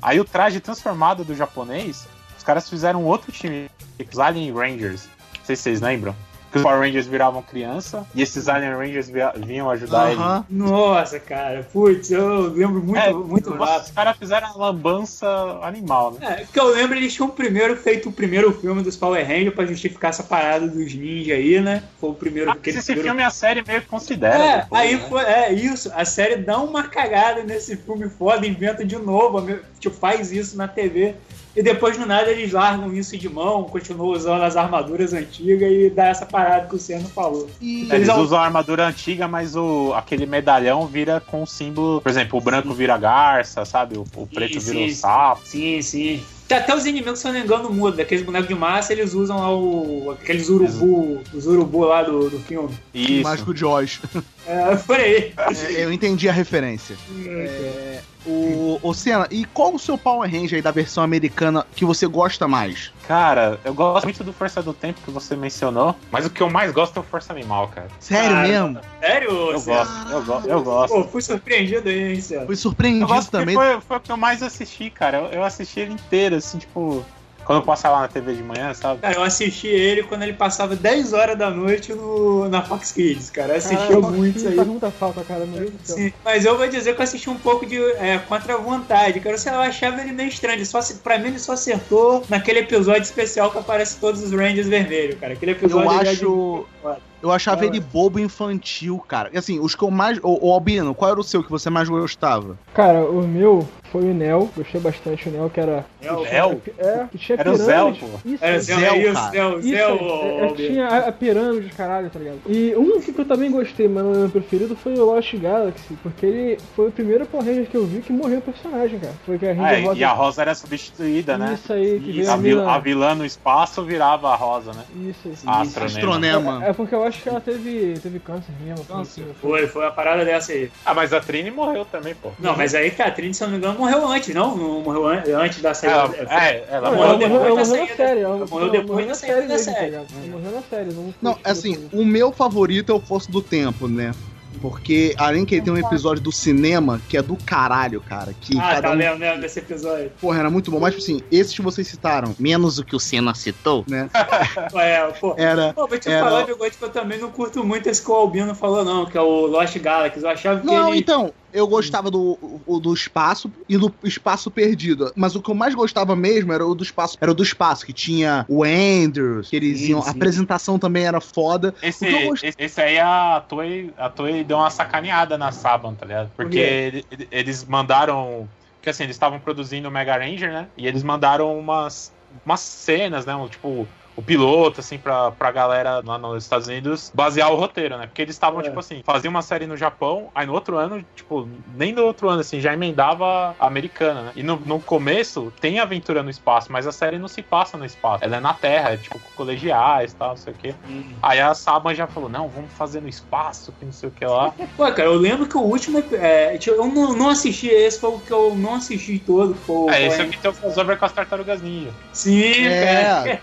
Aí o traje transformado do japonês, caras fizeram outro time, os Alien Rangers. Não sei se vocês lembram. Que os Power Rangers viravam criança e esses Alien Rangers vinham ajudar ele. Aham. Nossa, cara, putz, eu lembro muito, É, muito. Os caras fizeram uma lambança animal, né? É, que eu lembro, eles tinham primeiro feito o primeiro filme dos Power Rangers pra justificar essa parada dos ninja aí, né? Foi o primeiro. Ah, aquele esse primeiro- filme a série meio que considera. É, depois, aí né? foi, é isso, a série dá uma cagada nesse filme foda, inventa de novo, a tipo, faz isso na TV. E depois, no nada, eles largam isso de mão, continuam usando as armaduras antigas e dá essa parada que o Senna falou. E Eles usam a armadura antiga, mas o, aquele medalhão vira com o símbolo. Por exemplo, o branco vira garça, sabe? O, o preto Sim, vira o sim. sapo. Sim, sim. Tem até os inimigos, se eu não me engano, mudam. Daqueles bonecos de massa, eles usam lá o, aqueles urubu, os urubu lá do, do filme. Isso. Mágico de Oz. É, por aí. É, eu entendi a referência. É, O, o Senna, e qual o seu Power Ranger aí da versão americana que você gosta mais? Cara, eu gosto muito do Força do Tempo que você mencionou, mas o que eu mais gosto é o Força Animal, cara. Sério Cara, mesmo? Sério? Eu Cê- gosto, eu gosto, eu gosto. Pô, fui surpreendido aí, hein, Cê? Fui Eu surpreendido também. foi, foi o que eu mais assisti, cara. Eu, eu assisti ele inteiro, assim, tipo, quando eu passava lá na TV de manhã, sabe? Cara, eu assisti ele quando ele passava 10 horas da noite no, na Fox Kids, cara. Eu assisti Caralho, muito isso aí. Faz muita falta, cara, meu Deus do céu. Sim, mas eu vou dizer que eu assisti um pouco de é, contra a vontade, cara. Sei eu achava ele meio estranho. Ele só, pra mim, ele só acertou naquele episódio especial que aparece todos os Rangers vermelhos, cara. Aquele episódio Eu é acho. de- Eu achava ele bobo infantil, cara. E assim, os que eu mais. O, o Albino, qual era o seu que você mais gostava? Cara, o meu foi o Nel, gostei bastante o Nel, que era. Nel? que tinha- Nel? É, que tinha Era o pirâmide. pô. Isso, Era é, o isso, cara. Zé, o Isso, Zé, é, o- é, o- tinha a, a pirâmide, caralho, tá ligado? E um que eu também gostei, mas não é meu preferido, foi o Lost Galaxy, porque ele foi o primeiro Power Ranger que eu vi que morreu o personagem, cara. Foi que a Ah, Ranger e- Rosa... e a Rosa era substituída, né? Isso aí, que veio A, a vil- mina... a vilã no espaço virava a Rosa, né? Isso, isso. A Astronema. Astronema. É, é porque eu acho que ela teve, teve câncer mesmo. Câncer. Foi, foi uma parada dessa aí. Ah, mas a Trini morreu também, pô. Não, mas aí Catherine, se eu não me engano, morreu antes, não? Não morreu an- antes da série. Ela, Foi- é, ela morreu depois da saída- série. Ela morreu depois da saída série da morreu na série. Não, Não, assim, o meu favorito é o Força do Tempo, né? Porque além que ele tem um episódio do cinema que é do caralho, cara. Que Ah, cada tá um, lendo, lendo desse episódio. porra, era muito bom. Mas, tipo assim, esses que vocês citaram, menos o que o Senna citou, né? É, pô. Era. Pô, vou te Era- falar, Bigode, que eu também não curto muito esse que o Albino falou, não, que é o Lost Galaxy. Eu achava que Não, ele. então, eu gostava do, o- do espaço e do espaço perdido. Mas o que eu mais gostava mesmo era o do espaço. Era o do espaço, que tinha o Andrews, que eles Sim, iam. sim. A apresentação também era foda. Esse, gost- esse, esse aí a Toei, a Toei deu uma sacaneada na Saban, tá ligado? Porque ele- ele- eles mandaram. Porque assim, eles estavam produzindo o Mega Ranger, né? E eles mandaram umas, umas cenas, né? Um, tipo, o piloto, assim, pra, pra galera lá nos Estados Unidos basear o roteiro, né? Porque eles estavam, É. tipo assim, faziam uma série no Japão, aí no outro ano, tipo, nem no outro ano, assim, já emendava a americana, né? E no, no começo tem aventura no espaço, mas a série não se passa no espaço. Ela é na Terra, é tipo com colegiais e tal, não sei o quê. Hum. Aí a Saban já falou, não, vamos fazer no espaço, que não sei o que lá. Pô, cara, eu lembro que o último. É, tipo, eu não, não assisti esse, foi o que eu não assisti todo. que Foi, o- É, esse foi- aqui tem o crossover com as tartarugas ninja. Sim, cara. É,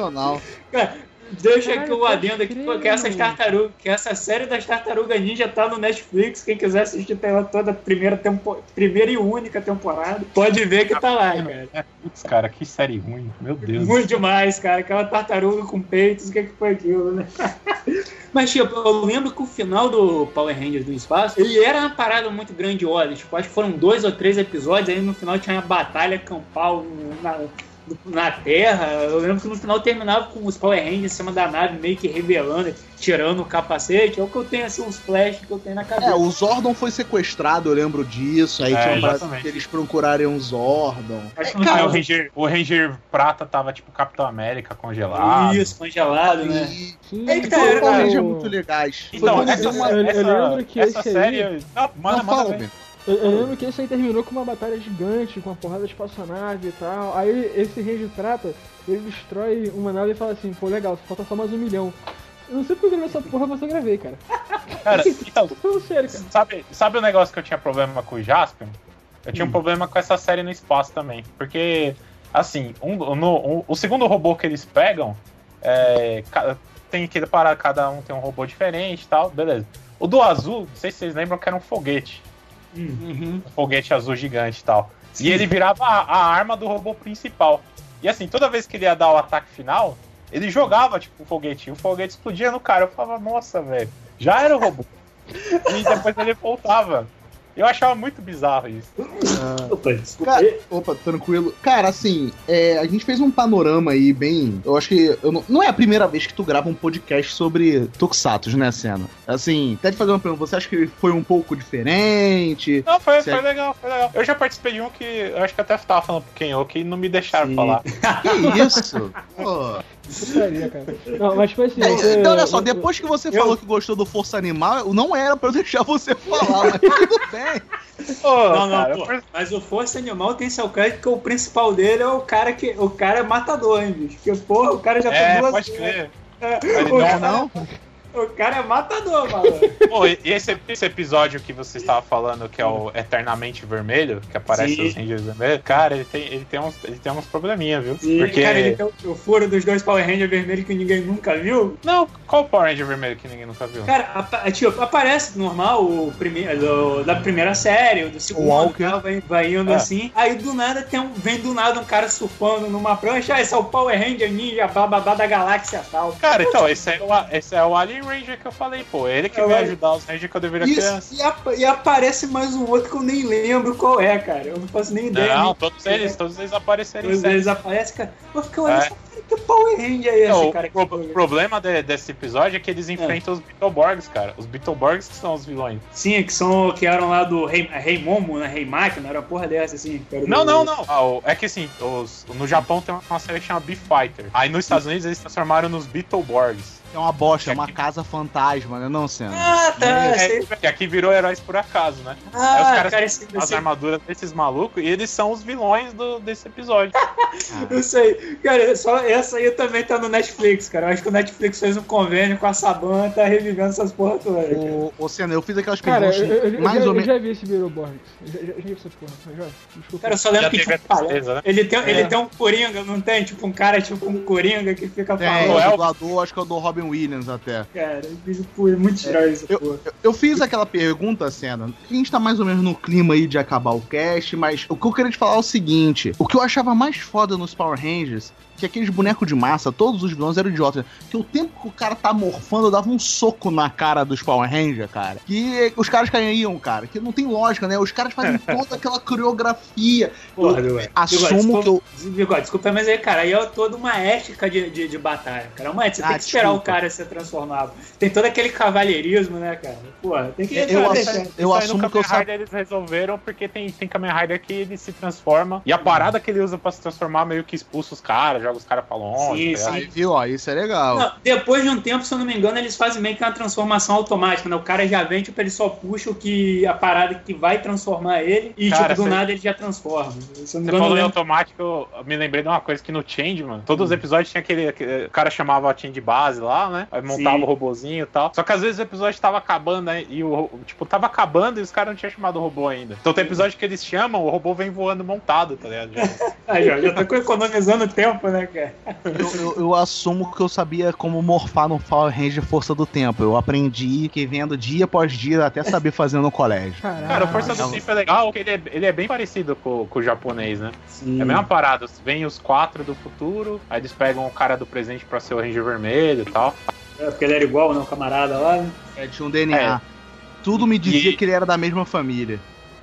sensacional. Cara, deixa Caralho, aqui o adendo aqui, crer, que essas mano. tartarugas, que essa série das tartarugas ninja tá no Netflix. Quem quiser assistir pela toda a primeira, tempo, primeira e única temporada, pode ver que tá lá, cara. Putz, cara, que série ruim, meu Deus. Muito demais, cara. Aquela tartaruga com peitos, o que, que foi aquilo, né? Mas, tipo, eu lembro que o final do Power Rangers do espaço, ele era uma parada muito grandiosa. Tipo, acho que foram dois ou três episódios, aí no final tinha uma batalha campal na, na Terra. Eu lembro que no final terminava com os Power Rangers em cima da nave, meio que revelando, tirando o capacete. É o que eu tenho, assim, uns flashes que eu tenho na cabeça. É, o Zordon foi sequestrado, eu lembro disso. Aí É, tinha uma parada exatamente. que eles procurarem um Zordon. Acho que É, cara, o Ranger, o Ranger Prata tava tipo Capitão América congelado. Isso, congelado, né? E Aí e foram era- Rangers o- muito legais. Então, essa, uma... eu- eu essa, lembro que essa esse série. aí- Não, manda, Não, manda fala. Eu, eu lembro que esse aí terminou com uma batalha gigante, com uma porrada de espaçonave e tal. Aí esse Ranger Prata, ele destrói uma nave e fala assim, pô, legal, falta só mais um milhão. Eu não sei porque eu gravei essa porra, mas eu gravei, cara. Cara, então, sério, cara. sabe, sabe o negócio que eu tinha problema com o Jaspion? Eu Hum. tinha um problema com essa série no espaço também. Porque, assim, um, no- um- o segundo robô que eles pegam, é, tem que para cada um tem um robô diferente e tal, beleza. O do azul, não sei se vocês lembram que era um foguete. Uhum. Um foguete azul gigante e tal. E ele virava a, a arma do robô principal. E assim, toda vez que ele ia dar o ataque final, ele jogava, tipo, o foguete. E o foguete explodia no cara. Eu falava, nossa, velho, já era o robô. e depois ele voltava. Eu achava muito bizarro isso. Opa, desculpa. Cara, opa, tranquilo. Cara, assim, é, a gente fez um panorama aí bem. Eu acho que. Eu não, não é a primeira vez que tu grava um podcast sobre Tokusatsu, né, Senna? Assim, até te fazer uma pergunta, você acha que foi um pouco diferente? Não, foi, foi legal, foi legal. Eu já participei de um que eu acho que até tava falando pro Kenyo, que não me deixaram Sim. falar. Que isso? Pô. Putaria, cara. Não, mas tipo assim. você- Então, olha só, eu- depois que você eu- falou que gostou do Força Animal, não era pra eu deixar você falar, mas tudo bem. Pô, Não, não, cara, pô. Mas o Força Animal tem seu crédito que o principal dele é o cara que. O cara é matador, hein, bicho? Porque, porra, o cara já É, tem duas. pode crer. É, não- cara- Não? O cara é matador, malandro. Pô, e esse, esse episódio que você estava falando, que é o Eternamente Vermelho, que aparece Sim. os Rangers vermelhos, cara, ele tem, ele tem, uns, ele tem uns probleminha, viu? E, Porque. cara, ele tem o, o furo dos dois Power Rangers vermelhos que ninguém nunca viu. Não, qual Power Ranger vermelho que ninguém nunca viu? Cara, apa- tipo, aparece normal o primeiro do- da primeira série, o do segundo, Walker. tal, vai, vai indo É. assim. Aí do nada tem um, vem do nada um cara surfando numa prancha. Ah, esse é o Power Ranger Ninja bababá da galáxia tal. Cara, então, esse é, o, esse é o Alien Ranger que eu falei, pô. Ele que É vai Alien- ajudar os Rangers que eu deveria Isso, criança. e, apa- e aparece mais um outro que eu nem lembro qual é, cara. Eu não faço nem ideia. Não, nem- todos eles, todos eles apareceram Todos eles aparecem, cara. Eu fico olhando É. que Power Ranger é esse, Não, cara? o pro- problema de- desse episódio é que eles enfrentam os Beetleborgs, cara. Os Beetleborgs que são os vilões. Sim, que são que eram lá do Rei, Rei Momo, né? Rei Máquina, era uma porra dessa, assim. Não, do- não, não. Ah, é que assim, os- no Japão tem uma, série que chama Beef-Fighter. Aí nos Estados Unidos eles transformaram nos Beetleborgs. É uma bosta, é uma casa fantasma, né? Não, Senna. Ah, tá, É, sei. que aqui virou heróis por acaso, né? Aí os Ah, caras cara, esse, as esse, armaduras desses malucos e eles são os vilões do, desse episódio. eu sei. Cara, só essa aí também tá no Netflix, cara. Eu acho que o Netflix fez um convênio com a Saban e tá revivendo essas porra todas. Ô, ô Senna, eu fiz aquelas Cara, eu, perguntas eu, eu, mais já, ou eu menos. já vi esse Beetleborgs. Eu Já, já, já vi essa porra. Já, desculpa. Cara, eu só lembro Já que tipo, tristeza, né? ele, tem, ele É. tem um coringa, não tem? Tipo, um cara tipo um coringa que fica falando. É o o- dublador, acho que é o do Robin Williams até. Cara, pô, é muito estranho essa porra. Eu, eu fiz aquela pergunta, Senna. A gente tá mais ou menos no clima aí de acabar o cast, mas o que eu queria te falar é o seguinte: o que eu achava mais foda nos Power Rangers. Que aqueles bonecos de massa, todos os vilões eram idiotas. Que o tempo que o cara tá morfando, eu dava um soco na cara dos Power Rangers, cara. Que os caras caíam, cara. Que não tem lógica, né? Os caras fazem toda aquela coreografia. Porra, Eu Bigode. assumo Bigode, que eu. desculpa- Bigode, desculpa, mas aí, cara, aí é toda uma ética de, de, de batalha, cara. Uma ética, você Ah, tem que esperar desculpa. o cara ser transformado. Tem todo aquele cavalheirismo, né, cara? Porra, tem que Eu deixar. eu aí no assumo que eu Kamen Rider eles resolveram porque tem, tem Kamen Rider que ele se transforma. E a parada que ele usa pra se transformar meio que expulsa os caras, joga os caras pra longe. Sim, tá ligado? Aí, viu? Ó, isso é legal. Não, depois de um tempo, se eu não me engano, eles fazem meio que uma transformação automática, né? O cara já vem, tipo, ele só puxa o que a parada que vai transformar ele e, Cara, tipo, do nada ele já transforma. Se eu não Você falou em automático, eu me lembrei de uma coisa que no Change, mano, todos os episódios tinha aquele, aquele- O cara chamava a Change base lá, né? Aí montava Sim. o robozinho e tal. Só que às vezes o episódio tava acabando, né? E o. Tipo, tava acabando e os caras não tinham chamado o robô ainda. Então tem episódio que eles chamam, o robô vem voando montado, tá ligado? Já. Ah, já, já tô economizando tempo, né, cara? Eu, eu- eu assumo que eu sabia como morfar no Power Ranger Força do Tempo. Eu aprendi que vendo dia após dia até saber fazer no colégio. Caralho. Cara, o Força do. Tempo é legal, porque ele é, ele é bem parecido com, com o japonês, né? Sim. É a mesma parada. Vem os quatro do futuro, aí eles pegam o cara do presente pra ser o Ranger Vermelho e tal. É, porque ele era igual, né? O camarada lá, né? É, tinha um DNA. Tudo me dizia E- que ele era da mesma família.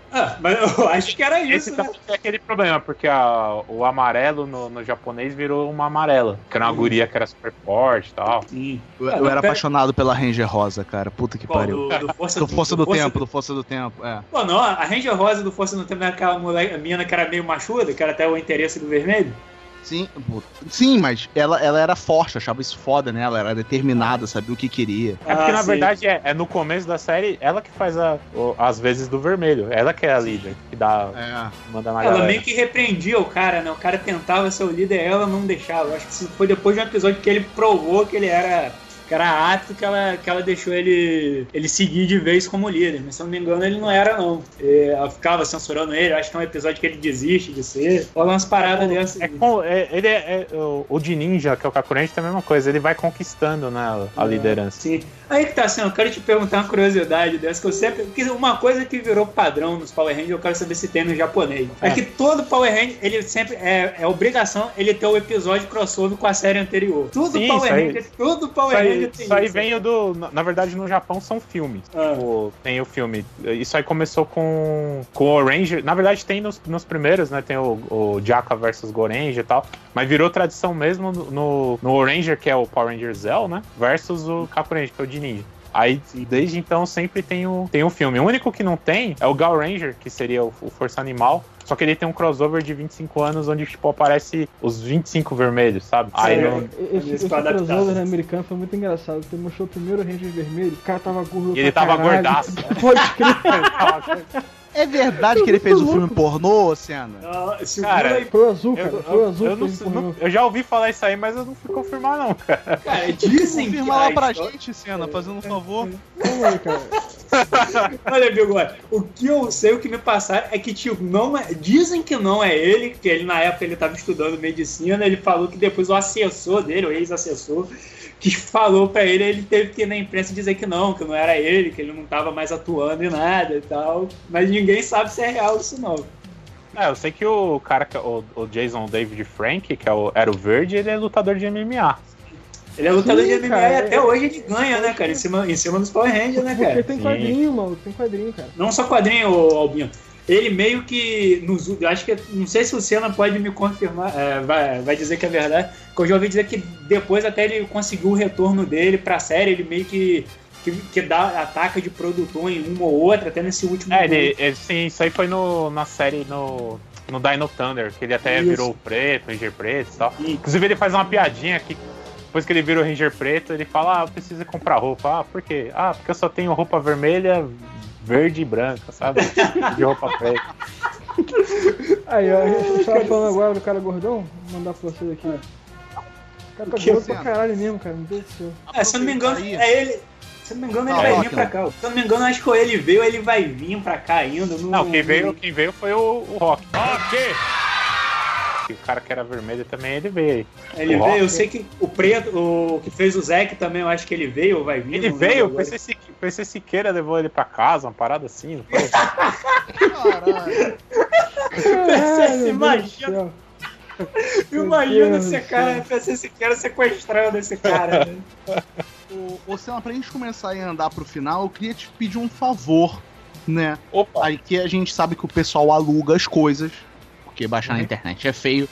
Ah, mas eu acho que era Esse isso, né? também tem aquele problema, porque a- o amarelo no, no japonês virou uma amarela. Que era uma Uhum. guria que era super forte e tal. Sim. Eu, Ah, eu era apaixonado pela Ranger Rosa, cara. Puta que Qual, pariu. do, do Força Do Força do Tempo, do Força do Tempo, é. Pô, não, a Ranger Rosa do Força do Tempo era aquela moleque, a menina que era meio machuda, que era até o interesse do vermelho. Sim, sim, mas ela, ela era forte, achava isso foda, né? Ela era determinada, sabia o que queria. É porque, Ah, na sim. verdade, é, é no começo da série ela que faz a, o- as vezes do vermelho. Ela que é a líder, que dá, É. manda na Ela galera. meio que repreendia o cara, né? O cara tentava ser o líder, ela não deixava. Eu acho que foi depois de um episódio que ele provou que ele era, que era apto, que ela, que ela deixou ele, ele seguir de vez como líder. Mas se eu não me engano, ele não era, não. É, Ela ficava censurando ele, acho que é um episódio que ele desiste de ser. Olha umas paradas dessas. É com- é- ele é, é- o, o de ninja, que é o Kakurenji, tem a mesma coisa. Ele vai conquistando, né, a É. liderança. Sim. Aí que tá assim, eu quero te perguntar uma curiosidade dessa, que eu sempre. Porque uma coisa que virou padrão nos Power Rangers, eu quero saber se tem no japonês. É, É. que todo Power Ranger, ele sempre. É, é obrigação ele ter o episódio crossover com a série anterior. Tudo Sim, Power Ranger, tudo Power Isso aí, isso aí vem do. Na verdade, no Japão são filmes. Ah. Tipo, tem o filme. Isso aí começou com, com o Ranger. Na verdade, tem nos, nos primeiros, né? Tem o, o Jaka versus Goranger e tal. Mas virou tradição mesmo no, no, no Ranger, que é o Power Ranger Zell, né? Versus o Kakuranger, que é o de ninja. Aí, desde então, sempre tem o, tem o filme. O único que não tem é o Gal Ranger, que seria o, o Força Animal. Só que ele tem um crossover de 25 anos, onde, tipo, aparece os 25 vermelhos, sabe? Aí não, Esse, Isso esse adaptar. crossover americano foi muito engraçado. Você mostrou primeiro o Ranger vermelho, o cara tava gordo. E ele tava caralho. gordaço. Pode crer. É verdade que ele fez o filme pornô, Senna? Ah, Cara, Gula- Foi o azul, cara. Eu, Foi o eu- azul eu que não- eu já ouvi falar isso aí, mas eu não fui confirmar, não, cara. Cara, dizem que Confirma lá a pra história- gente, Senna, fazendo um favor. Vamos aí, cara. Olha, Bigode, o que eu sei, o que me passaram é que, tipo, não é, dizem que não é ele, que ele na época ele tava estudando medicina, ele falou que depois o assessor dele, o ex-assessor, que falou pra ele, ele teve que ir na imprensa dizer que não, que não era ele, que ele não tava mais atuando em nada e tal. Mas ninguém sabe se é real isso não. É, eu sei que o cara, que- o, o Jason David Frank, que é o, era o verde, ele é lutador de MMA. Ele é lutador Sim, de MMA cara, e até é- hoje ele ganha, né, cara? Em cima, em cima dos Power Rangers, né, Porque cara? tem Sim. quadrinho, maluco. Tem quadrinho, cara. Não só quadrinho, ô, Albino. Ele meio que. Nos, acho que. Não sei se o Senna pode me confirmar, é, vai, vai dizer que é verdade. Que eu já ouvi dizer que depois até ele conseguiu o retorno dele pra série, ele meio que. Que, que dá, ataca de produtor em uma ou outra, até nesse último. É, ele, ele- sim, isso aí foi no, na série no, no Dino Thunder, que ele até Isso. virou preto, Ranger preto e tal. E- Inclusive ele faz uma piadinha que depois que ele vira o Ranger preto, ele fala, ah, eu preciso comprar roupa. Ah, por quê? Ah, porque eu só tenho roupa vermelha, verde e branca, sabe? De roupa preta. Aí, ó, a gente tava falando agora do cara gordão. Vou mandar pra vocês aqui. O cara tá gordo pra caralho mesmo, cara. Meu Deus do céu. É, se eu não me engano, é ele. Se eu não me engano, ele Ah, vai ó, vir pra cá. Se eu não me engano, acho que ou ele veio ou ele vai vir pra cá ainda. eu Não, quem veio, quem veio foi o, o Rock. Rock! E o cara que era vermelho também, ele veio aí. Ele O veio, eu Rock. sei que o preto, o que fez o Zack também, eu acho que ele veio ou vai vir. Ele veio, o. PC, Sique- PC Siqueira levou ele pra casa, uma parada assim, não foi? Caralho. Caralho, imagina. Imagina Deus esse cara, céu. PC Siqueira sequestrando esse cara. né? Ô, ô, Senna, pra gente começar a andar pro final, eu queria te pedir um favor, né? Opa! Aí que a gente sabe que o pessoal aluga as coisas, porque baixar na Uhum. internet é feio.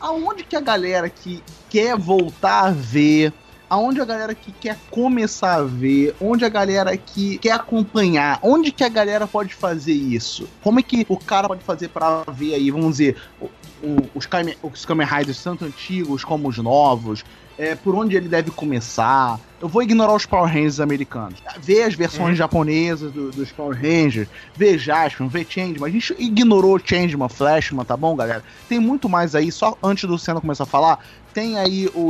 Aonde que a galera que quer voltar a ver, aonde a galera que quer começar a ver, onde a galera que quer acompanhar, onde que a galera pode fazer isso? Como é que o cara pode fazer pra ver aí, vamos dizer, o- os, Kamen, os Kamen Riders, tanto antigos como os novos, é, por onde ele deve começar. Eu vou ignorar os Power Rangers americanos. Ver as versões japonesas do- dos Power Rangers, ver Jaspion, ver Changeman. A gente ignorou Changeman, Flashman, tá bom, galera? Tem muito mais aí, só antes do Senna começar a falar. Tem aí o,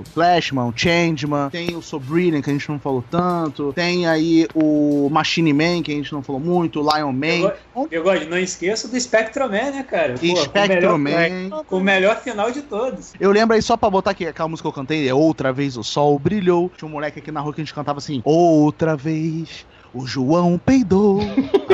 o Flashman, o Changeman, tem o Sobrillion, que a gente não falou tanto, tem aí o Machine Man, que a gente não falou muito, o Lion Man, Bigode, não esqueça do Spectrum Man, né, cara? Pô, Spectrum Man. Com o melhor final de todos. Eu lembro aí, só pra botar aqui, aquela música que eu cantei, é Outra Vez o Sol Tinha um moleque aqui na rua que a gente cantava assim, Outra Vez o João peidou,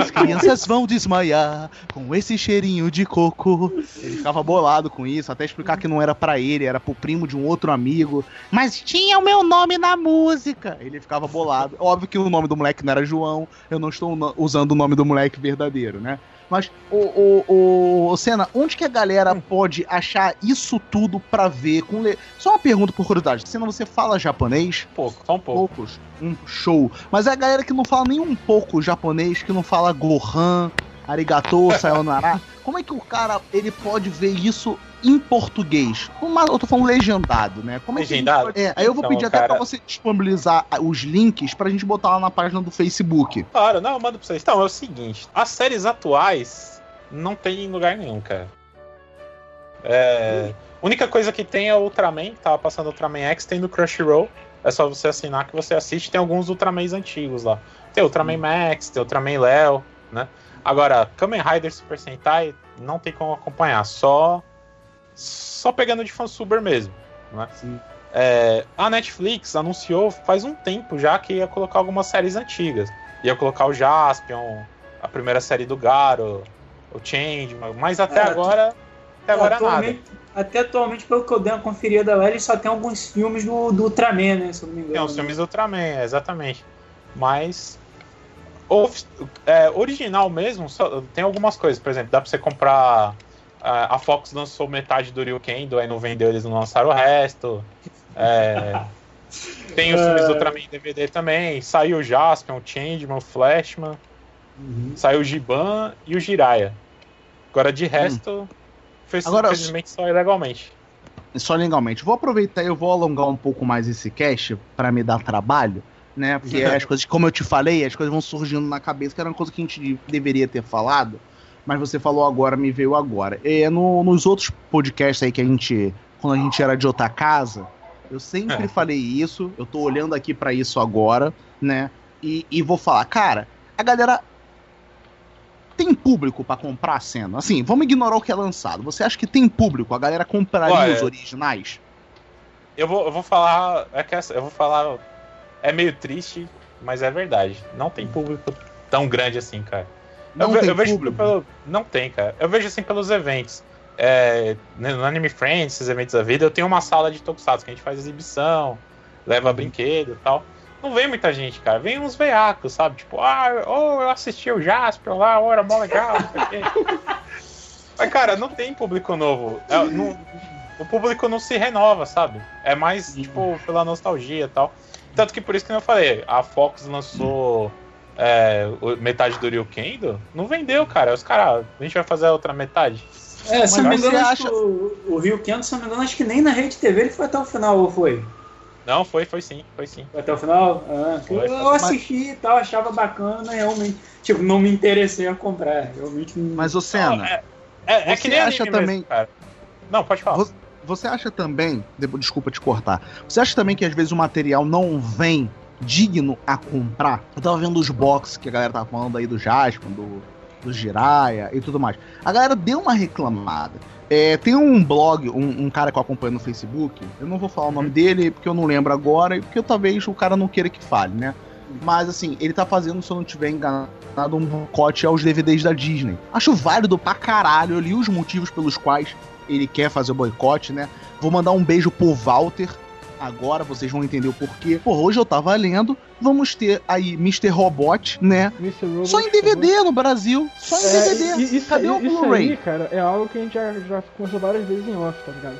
as crianças vão desmaiar com esse cheirinho de coco. Ele ficava bolado com isso, até explicar que não era pra ele, era pro primo de um outro amigo. Mas tinha o meu nome na música. Ele ficava bolado. Óbvio que o nome do moleque não era João, eu não estou usando o nome do moleque verdadeiro, né? Mas, o, o, o, Senna, onde que a galera pode achar isso tudo pra ver? Com le... Só uma pergunta por curiosidade. Senna, você fala japonês? Pouco, só um pouco. Poucos. Um show. Mas é a galera que não fala nem um pouco japonês, que não fala Gohan, Arigato, Sayonara. Como é que o cara ele pode ver isso em português? Uma- eu tô falando legendado, né? Como é Legendado? pode- É, aí eu vou Então, pedir até cara- pra você disponibilizar os links pra gente botar lá na página do Facebook. Claro, não, eu mando pra vocês. Então, é o seguinte: as séries atuais não tem em lugar nenhum, cara. É. A única coisa que tem é o Ultraman, que tava passando Ultraman X, tem no Crunchyroll. É só você assinar que você assiste. Tem alguns Ultramans antigos lá. Tem Ultraman Max, tem Ultraman Léo, né? Agora, Kamen Rider Super Sentai não tem como acompanhar, só só pegando de fansuber mesmo, né? É, a Netflix anunciou faz um tempo já que ia colocar algumas séries antigas. Ia colocar o Jaspion, a primeira série do Garo, o Change, mas até É, agora, até agora nada. atualmente, até atualmente, pelo que eu dei uma conferida lá, ele só tem alguns filmes do, do Ultraman, né? Se eu não me engano. Tem os filmes do Ultraman, exatamente. Mas é, original mesmo, só- tem algumas coisas. Por exemplo, dá pra você comprar. A a Fox lançou metade do Ryukendo, aí não vendeu, eles não lançaram o resto. É, tem os filmes do Ultraman em DVD também. Saiu o Jaspion, o Changeman, o Flashman. Uhum. Saiu o Giban e o Jiraiya. Agora, de resto, fez, Agora, infelizmente só ilegalmente. Só legalmente. Vou aproveitar e eu vou alongar um pouco mais esse cast pra me dar trabalho. Né? Porque as coisas, como eu te falei, as coisas vão surgindo na cabeça, que era uma coisa que a gente deveria ter falado, mas você falou agora, me veio agora. É, no- nos outros podcasts aí que a gente, quando a gente era de outra casa, eu sempre É. falei isso, eu tô olhando aqui pra isso agora, né? E, e vou falar, cara, a galera tem público pra comprar a cena? Assim, vamos ignorar o que é lançado. Você acha que tem público? A galera compraria Olha, os originais? Eu vou, eu vou falar. É que eu vou falar. É meio triste, mas é verdade. Não tem público tão grande assim, cara. Não eu, tem eu vejo público? pelo. Não tem, cara. Eu vejo assim pelos eventos. É, né, no Anime Friends, esses eventos da vida, eu tenho uma sala de Tokusatsu que a gente faz exibição, leva brinquedo e tal. Não vem muita gente, cara. Vem uns veiacos, sabe? Tipo, ah, oh, eu assisti o Jasper lá, era mó legal, não sei o quê. Mas, cara, não tem público novo. É, não- o público não se renova, sabe? É mais, tipo, pela nostalgia e tal. Tanto que por isso que eu falei, a Fox lançou é, o- metade do Ryu Kendo, não vendeu, cara. Os caras, a gente vai fazer a outra metade. É, se eu não me engano, que o, o Rio Kendo, se eu não me engano, acho que nem na Rede TV ele foi até o final, ou foi? Não, foi, foi sim, foi sim. Foi até o final? Ah, Foi, eu foi. assisti e tal, achava bacana, realmente. Tipo, não me interessei a comprar. Realmente não. Mas, ô Senna, Não, é, é, é que nem acha anime também- mesmo, cara. Não, pode falar. Você- Você acha também, de- desculpa te cortar, você acha também que às vezes o material não vem digno a comprar? Eu tava vendo os boxes que a galera tava falando aí do Jasper, do, do Jiraya e tudo mais. A galera deu uma reclamada. É, tem um blog, um, um cara que eu acompanho no Facebook, eu não vou falar o nome dele porque eu não lembro agora e porque talvez o cara não queira que fale, né? Mas assim, ele tá fazendo, se eu não tiver enganado, um boicote aos DVDs da Disney. Acho válido pra caralho. Eu li os motivos pelos quais ele quer fazer o boicote, né? Vou mandar um beijo pro Walter. Agora vocês vão entender o porquê. Pô, hoje eu tava lendo. Vamos ter aí Mr. Robot, né? Mr. Robot, Só em. DVD no Brasil. Só em É, DVD. isso, Cadê o isso Blu-ray? aí, cara, é algo que a gente já, já conversou várias vezes em off, tá ligado?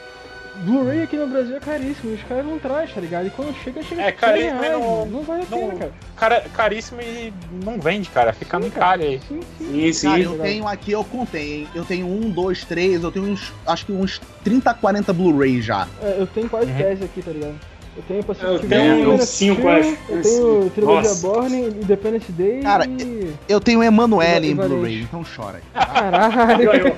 Blu-ray aqui no Brasil é caríssimo, os caras não trazem, tá ligado? E quando chega, chega É caríssimo 100 reais, não- não vale a não- pena, cara. Cara, caríssimo e não vende, cara. Fica Sim, no cara. encalhe aí. Sim, sim. Sim. Cara, eu tenho aqui, eu contei, hein? Eu tenho um, dois, três, eu tenho uns. Acho que uns 30, 40 Blu-ray já. É, eu tenho quase Uhum. 10 aqui, tá ligado? Eu tenho Pacific Eu Rim, tenho Man uns of cinco, Steel, acho. Eu tenho. Trilogia Nossa. Born, Independence Day Cara, e... Eu tenho Emanuele em. Blu-ray, então chora aí. Caralho!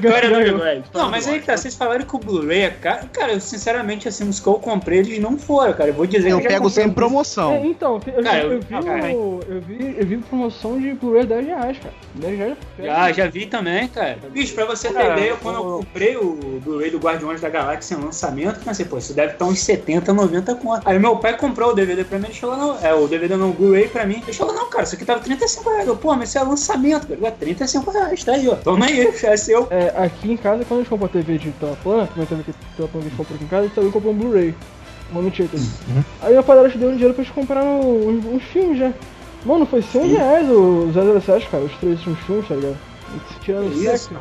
Vitória do. Não, mas aí que tá, vocês falaram que o Blu-ray é caro. Cara, eu, sinceramente, assim, os que eu comprei, eles não foram, cara. Eu vou dizer Eu que já pego sem promoção. É, então, eu, Cara, eu, eu- vi, cara. o- eu, vi, eu vi promoção de Blu-ray 10 reais, cara. 10 reais. Já, já vi também, cara. Bicho, pra você ter ideia, quando eu comprei o Blu-ray do Guardiões da Galáxia em lançamento, eu pensei, pô, isso deve estar uns 70, 90 conto. Aí meu pai comprou o DVD pra mim, ele chegou, não, é, o DVD não, o Blu-ray pra mim. Ele chegou, não, cara, isso aqui tava 35 reais. Eu, pô, mas isso é lançamento, cara. Ué, 35 reais, tá aí, ó. Toma aí, é seu. É, aqui em casa, quando a gente comprou a TV de tela plana, a TV que tela plana que a gente comprou aqui em casa, a gente também comprou um Blu-ray. Um home theater. Uhum. Aí a padrasto deu um dinheiro pra gente comprar uns, uns filmes já. Mano, foi 100 reais o 007, cara, os três últimos filmes, tá ligado? Tirando o Isso, sexo. 100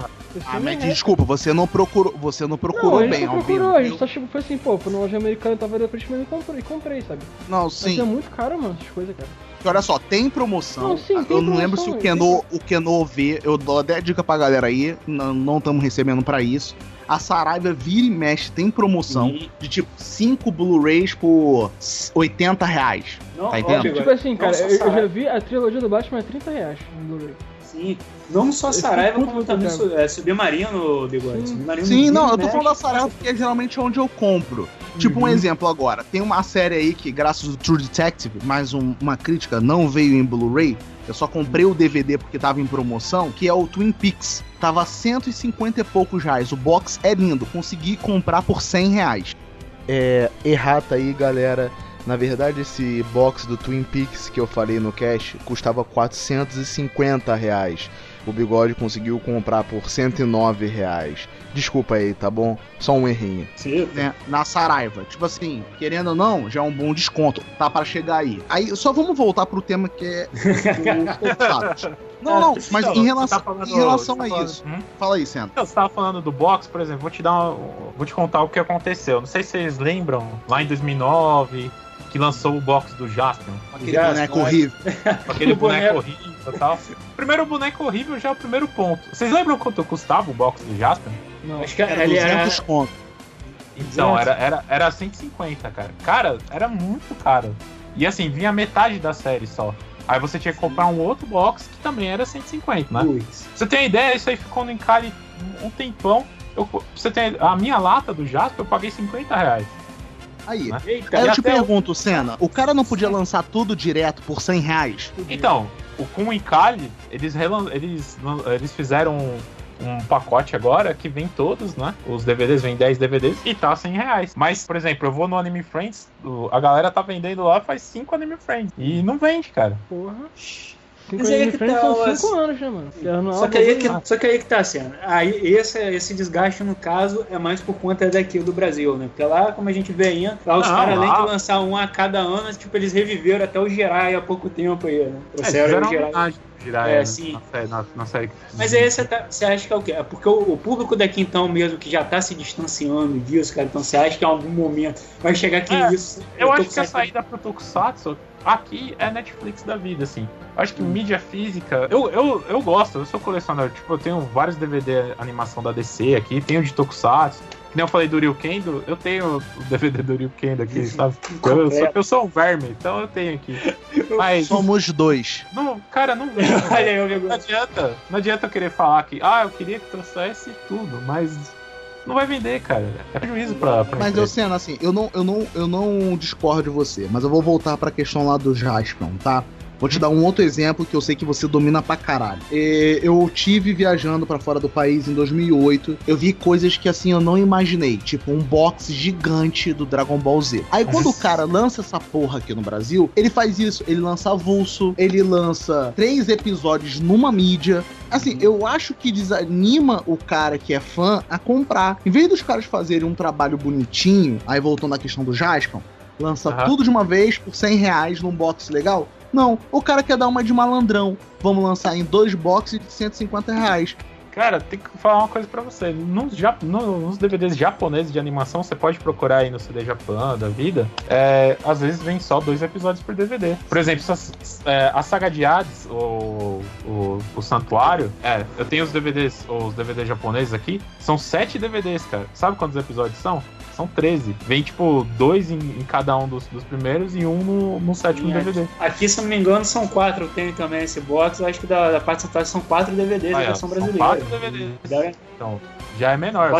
Ah, mas reais. desculpa, você não procurou, você não procurou Não, a gente bem, não procurou, a gente Eu- só tipo, foi assim, pô, foi numa loja americana, tava ali pra gente e comprei, e comprei, sabe? Não, Mas sim. é muito caro, mano, essas coisas, cara. Porque olha só, tem promoção. Não, sim, tem eu não lembro se promoção, o Keno, o Keno vê. Eu dou até a dica pra galera aí. Não estamos recebendo pra isso. A Saraiva vira e mexe, tem promoção Sim. de tipo 5 Blu-rays por 80 reais. Não, Tá entendendo? óbvio, Tipo assim, cara, só eu, eu já vi a trilogia do Batman a 30 reais no Blu-ray. Não só Saraiva, como com também su, é, Submarino, Bigode. Sim. Submarino Sim, não, eu tô falando da Saraiva porque é geralmente onde eu compro. Tipo um exemplo agora, tem uma série aí que, graças ao True Detective, mais um- uma crítica, não veio em Blu-ray. Eu só comprei o DVD porque tava em promoção, que é o Twin Peaks. Tava 150 e poucos reais. O box é lindo, consegui comprar por 100 reais. É, errata aí, galera. Na verdade, esse box do Twin Peaks que eu falei no cash custava 450 reais. O Bigode conseguiu comprar por 109 reais. Desculpa aí, tá bom? Só um errinho. Sim, né, na Saraiva. Tipo assim, querendo ou não, já é um bom desconto. Tá pra chegar aí. Aí só vamos voltar pro tema que é o. Não, não, mas em você relação, tá falando- em relação a tá falando- isso. Hum? Fala aí, Sena. Então, você tava falando do box, por exemplo, vou te dar uma, vou te contar o que aconteceu. Não sei se vocês lembram, lá em 2009, que lançou o box do Jasper, Aquele boneco horrível. aquele boneco horrível e tal. Primeiro boneco horrível já é o primeiro ponto. Vocês lembram quanto custava o box do Jasper? Não. Acho que Era ele era. 200 conto. Então, era, era, era 150, cara. Cara, era muito caro. E assim, vinha metade da série só. Aí você tinha que comprar um outro box que também era 150, né? Você tem ideia? Isso aí ficou no encalhe um tempão. Eu, você tem a minha lata do Jasper, eu paguei 50 reais. Aí. Né? Eita, Aí E eu te até o- pergunto, Senna, o cara não podia lançar tudo direto por 100 reais? Então, o, com o encalhe, eles, eles, eles fizeram um, pacote agora que vem todos, né? Os DVDs, vem 10 DVDs e tá 100 reais. Mas, por exemplo, eu vou no Anime Friends, a galera tá vendendo lá faz 5 Anime Friends. E não vende, cara. Porra. Mas Cinco aí anos que de frente tá, são 5 anos, né, mano? Que anual Só que, aí que, só que aí que tá sendo. Aí esse, esse desgaste, no caso, é mais por conta daqui do Brasil, né? Porque lá, como a gente vê aí, lá os caras, além lá- de lançar um a cada ano, tipo, eles reviveram até o Jirai há pouco tempo aí, né? É, Trouxeram fizeram o Jirai. Jiraiya, É, né, sim. Na, série- na- na série. Mas aí você, tá- você acha que é o quê? É porque o, o público daqui então mesmo que já tá se distanciando disso, cara, então você acha que em algum momento vai chegar aqui É, nisso? Eu acho que a saída pro Tokusatsu aqui é Netflix da vida, assim. Eu acho que Hum. mídia física. Eu, eu, eu gosto, eu sou colecionador. Tipo, eu tenho vários DVD animação da DC aqui, tenho de Tokusatsu. Que nem eu falei do Ryukendo, eu tenho o DVD do Ryukendo aqui, sabe? Eu, sou, eu sou um verme, então eu tenho aqui. Mas. Somos dois. Não, cara, não vem. Olha aí, eu Não adianta. Não adianta eu querer falar que, ah, eu queria que trouxesse tudo, mas não vai vender, cara. É prejuízo pra, pra Mas eu sendo assim, eu não, eu não, eu não discordo de você, mas eu vou voltar pra questão lá do Jaspion, tá? Vou te dar um outro exemplo que eu sei que você domina pra caralho. É, Eu tive viajando pra fora do país em 2008. Eu vi coisas que assim eu não imaginei, tipo um box gigante do Dragon Ball Z. Aí quando o cara lança essa porra aqui no Brasil, ele faz isso, ele lança avulso, ele lança três episódios numa mídia, Assim, eu acho que desanima o cara que é fã a comprar. Em vez dos caras fazerem um trabalho bonitinho, aí voltando à questão do Jascon, lança Aham. tudo de uma vez por 100 reais num box legal. Não, o cara quer dar uma de malandrão. Vamos lançar em dois boxes de 150 reais. Cara, tem que falar uma coisa pra você. Nos, nos DVDs japoneses de animação, você pode procurar aí no CD Japan da vida. é, às vezes vem só dois episódios por DVD. Por exemplo, essa- é, a saga de Hades, o, o, o Santuário, é, eu tenho os DVDs, os DVDs japoneses aqui, são sete DVDs, cara. Sabe quantos episódios são? São 13. Vem, tipo, dois em, em cada um dos, dos primeiros e um no, no sétimo Sim, DVD. Aqui, se eu não me engano, são quatro. Eu tenho também esse box. Acho que da, da parte central são quatro DVDs Ah, da é, versão são brasileira. DVDs. Deve- Então, já é menor. Já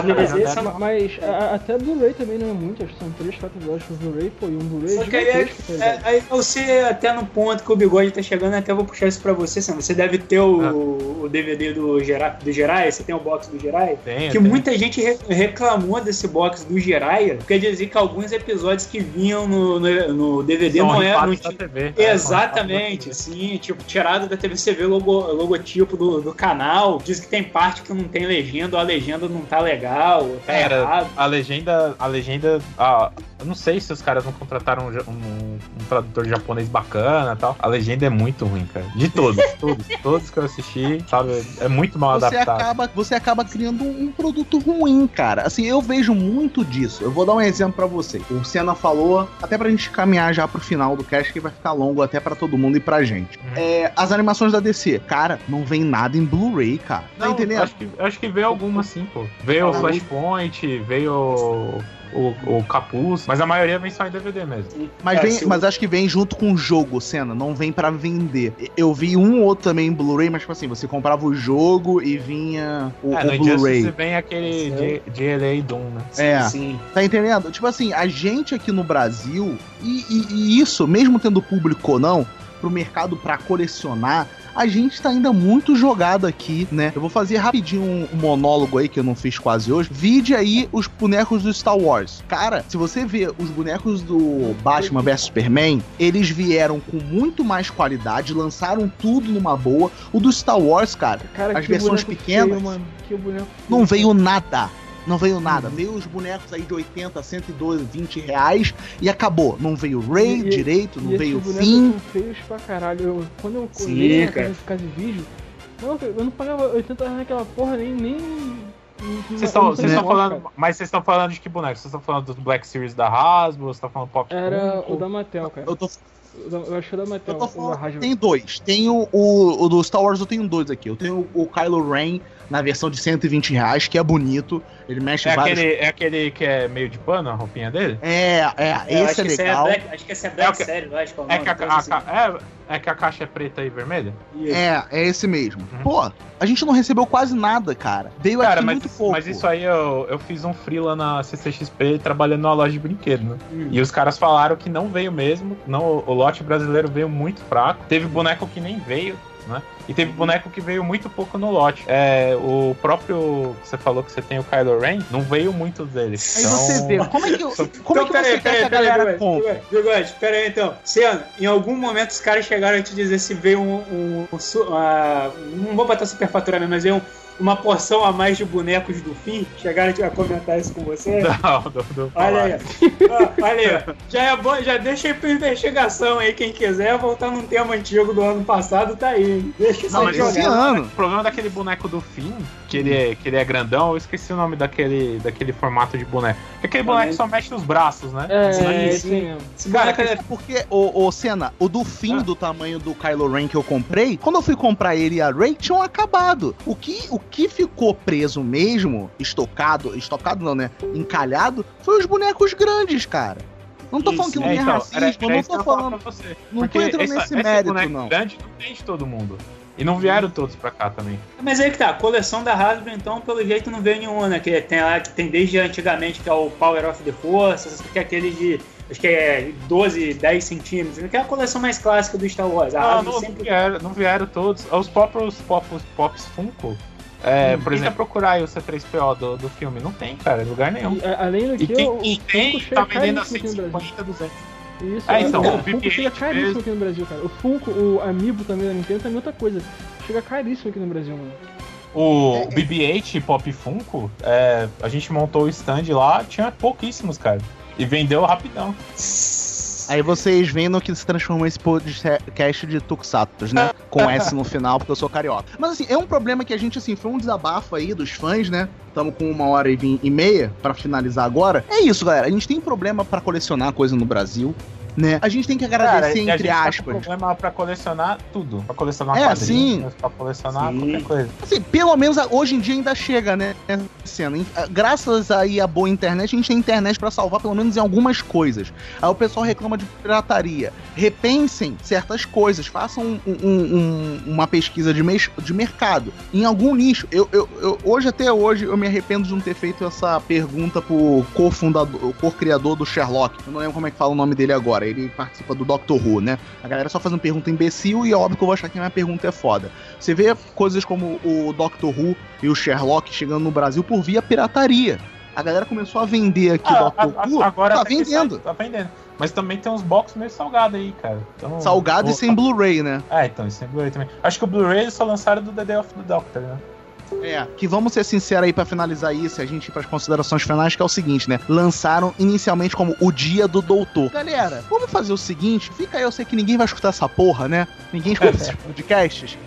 são- devem- Mas a- até Blu-ray também não é muito, acho que são 3, 4 episódios pro Blu-ray, pô, e um Blu-ray Só que aí, é, tá é, aí você, até no ponto que o bigode tá chegando, até vou puxar isso pra você, Sam. Você deve ter o, Ah. o DVD do, Gera, do Jirai, você tem o box do Jirai? Tenho, que tenho. muita gente re- reclamou desse box do Jiraiya, porque dizia que alguns episódios que vinham no, no, no DVD São não eram. Não TV. é, Exatamente, sim, tipo, tirado da TV, você vê o logo, logotipo do, do canal, diz que tem parte que não tem legenda, ou a legenda não tá legal, tá Cara, errado. a legenda. A legenda. Ah, eu não sei se os caras não contrataram um, um- um tradutor japonês bacana e tal. A legenda é muito ruim, cara. De todos, todos. Todos que eu assisti, sabe? É muito mal Você adaptado. acaba, você acaba criando um, produto ruim, cara. Assim, eu vejo muito disso. Eu vou dar um exemplo pra você. O Senna falou, até pra gente caminhar já pro final do cast, que vai ficar longo até pra todo mundo e pra gente. Uhum. É, as animações da DC. Cara, não vem nada em Blu-ray, cara. Tá Não, entendendo? Acho que, acho que veio alguma sim, pô. Veio o Flashpoint, veio o, o, Capuz, mas a maioria vem só em DVD mesmo. Mas, É, vem, o- mas acho que vem junto com o jogo, Senna. Não vem pra vender. Eu vi um ou outro também em Blu-ray, mas tipo assim, você comprava o jogo e vinha o, é, o Blu-ray. vem aquele GLA Doom, né? É. Sim. Tá entendendo? Tipo assim, a gente aqui no Brasil, e, e- e isso, mesmo tendo público ou não, pro mercado pra colecionar, a gente tá ainda muito jogado aqui, né? Eu vou fazer rapidinho um, um monólogo aí que eu não fiz quase hoje. Vide aí os bonecos do Star Wars. Cara, se você ver os bonecos do Batman vs Superman, eles vieram com muito mais qualidade, lançaram tudo numa boa. O do Star Wars, cara, Cara, as versões pequenas, feio, não veio nada. Não veio nada. Veio os bonecos aí de 80, 112, 20 reais e acabou. Não veio Ray E- e- direito, não e veio esses bonecos Finn. feios pra caralho. Eu, quando eu colhei na cara. casa, casa de vídeo, não, eu não pagava 80 reais naquela porra nem. nem Vocês estão não sei vocês estão qual, falando. cara. Mas vocês estão falando de que boneco? Vocês estão falando do Black Series da Hasbro? Vocês estão falando Pop Era Funko? o da Mattel, cara. Eu, tô, O Eu acho que o da Mattel. eu tô o da falando. Tem dois. Tem o, o, o do Star Wars, eu tenho dois aqui. Eu tenho o Kylo Ren na versão de 120 reais, que é bonito. Ele mexe É vários. aquele, é aquele que é meio de pano, a roupinha dele? É, é, É, eu esse acho é que esse legal. Black, acho que esse é Black É que- Série, acho que é o É nome. que a, a- assim. é, é que a caixa é preta e vermelha? Isso. É, é esse mesmo. Uhum. Pô, a gente não recebeu quase nada, cara. Veio Cara, aqui mas, muito pouco. mas isso aí eu, eu fiz um freela na CCXP trabalhando numa loja de brinquedo, né? Hum. E os caras falaram que não veio mesmo, não, o lote brasileiro veio muito fraco. Teve boneco que nem veio, né? E teve boneco que veio muito pouco no lote. É, o próprio. Você falou que você tem o Kylo Ren, não veio muito dele. Aí Então, você vê, como é que, como é Então, que peraí, você quer que peraí, a peraí, galera peraí, compre? Bigode, Bigode, peraí então. Senna, em algum momento os caras chegaram a te dizer se veio um. um, um uma- não vou botar superfaturamento, mas veio um- uma porção a mais de bonecos do fim. Chegaram a comentar isso com você? Não, não, não Olha aí. Ó, olha aí. Já é bom, já deixa aí pra investigação aí, quem quiser voltar num tema antigo do ano passado, tá aí. hein? Deixa isso Não, aí mas esse ano. O problema daquele boneco do fim, que ele é, que ele é grandão, eu esqueci o nome daquele, daquele formato de boneco. Porque aquele boneco Também. só mexe os braços, né? É, Sim, é, sim. esse Cara, é- é porque, o, o Senna, o do fim Ah. do tamanho do Kylo Ren que eu comprei, quando eu fui comprar ele e a Rey, tinham acabado. O que, o que ficou preso mesmo, estocado, estocado não, né? Encalhado, foi os bonecos grandes, cara. Não tô Isso, falando que não É, é, então, racismo, era- era não que tô falando. pra você. não tô Porque entrando esse- nesse esse mérito, boneco não. grande não tem de todo mundo. E não vieram todos pra cá também. Mas aí que tá, a coleção da Hasbro, então, pelo jeito não veio nenhuma, né? Que tem lá, que tem desde antigamente, que é o Power of the Force, que é aquele de. Acho que é 12, 10 centímetros, que é a coleção mais clássica do Star Wars. A Não, Hasbro não, sempre. vieram, não vieram todos. Os próprios Pops, Pops Funko. É, por exemplo, procurar aí o C3PO do, do filme. Não tem, cara, em lugar nenhum. E, além do E que, quem, o, o quem tem, Funko tá vendendo a caríssimo aqui no Brasil. 150, 200. Isso, É, então, o, o o Funko chega BB-8 caríssimo mesmo. aqui no Brasil, cara. O Funko, o Amiibo também da Nintendo também é outra coisa. Chega caríssimo aqui no Brasil, mano. O BB-8 Pop Funko, é, a gente montou o stand lá, tinha pouquíssimos, cara. E vendeu rapidão. Aí vocês veem no que se transformou esse podcast de Tuxatos, né? Com S no final, porque eu sou carioca. Mas assim, é um problema que a gente, assim, foi um desabafo aí dos fãs, né? Estamos com uma hora e, e meia pra finalizar agora. É isso, galera. A gente tem problema pra colecionar coisa no Brasil, né? A gente tem que agradecer, e a entre gente tá aspas. problema pra colecionar tudo. Pra colecionar É, quadrinhos, pra colecionar Sim. qualquer coisa. Assim, pelo menos a- hoje em dia ainda chega, né? Cena. A- Graças aí à boa internet, a gente tem internet pra salvar pelo menos em algumas coisas. Aí o pessoal reclama de pirataria. Repensem certas coisas, façam um- um- um- uma pesquisa de, mes- de mercado. Em algum nicho. Eu, eu- eu- hoje, até hoje, eu me arrependo de não ter feito essa pergunta pro co-fundador, o co-criador do Sherlock. Eu não lembro como é que fala o nome dele agora. Ele participa do Doctor Who, né? A galera só fazendo pergunta imbecil e é óbvio que eu vou achar que a minha pergunta é foda. Você vê coisas como o Doctor Who e o Sherlock chegando no Brasil por via pirataria. A galera começou a vender aqui o Ah, Doctor a- a- Who, agora tá até que vendendo. sai- Tá vendendo. Mas também tem uns box meio salgado aí, cara. Então, Salgado o- e sem Blu-ray, né? Ah, então, isso é Blu-ray também. Acho que o Blu-ray eles só lançaram do The Day of the Doctor, né? É, que vamos ser sinceros aí pra finalizar isso, e a gente ir pras considerações finais, que é o seguinte, né? Lançaram inicialmente como o Dia do Doutor. Galera, vamos fazer o seguinte, fica aí, eu sei que ninguém vai escutar essa porra, né? Ninguém escuta esses podcasts.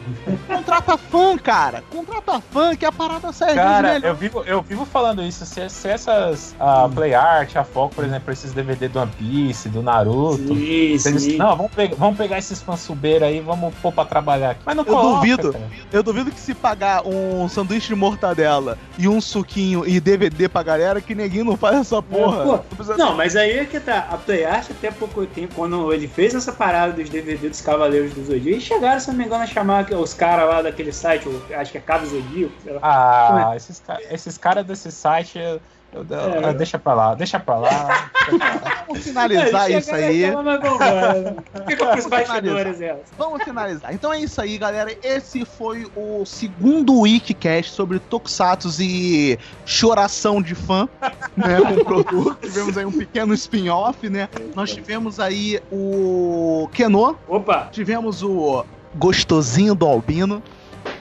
Contrata fã, cara. Contrata fã, que a parada sai Cara, melhor. eu vivo, eu vivo falando isso. Se, se essas. A Play Art, a Foco, por exemplo, esses DVD do One Piece, do Naruto. Sim, sim. não, vamos pegar, vamos pegar esses fansubeiros aí, vamos pôr pra trabalhar aqui. Mas não Eu coloca, duvido. cara. Eu duvido que se pagar um sanduíche de mortadela e um suquinho e DVD pra galera, que ninguém não faz essa porra. Não precisa- Não, mas aí é que tá. A PlayArt, até pouco tempo, quando ele fez essa parada dos DVD dos Cavaleiros do Zodíaco, eles chegaram, se não me engano, a chamar os caras lá daquele site, acho que é Cabo Zodíaco. Ah, esses, ca- esses caras desse site. eu- eu- eu- É. Deixa pra lá, deixa pra lá. Vamos finalizar Eles isso aí. bastidores, elas. Vamos finalizar. Então é isso aí, galera. Esse foi o segundo Wikicast sobre Tokusatsu e choração de fã, né, com o produto. tivemos aí um pequeno spin-off, né? Nós tivemos aí o Keno, Opa! tivemos o gostosinho do Albino,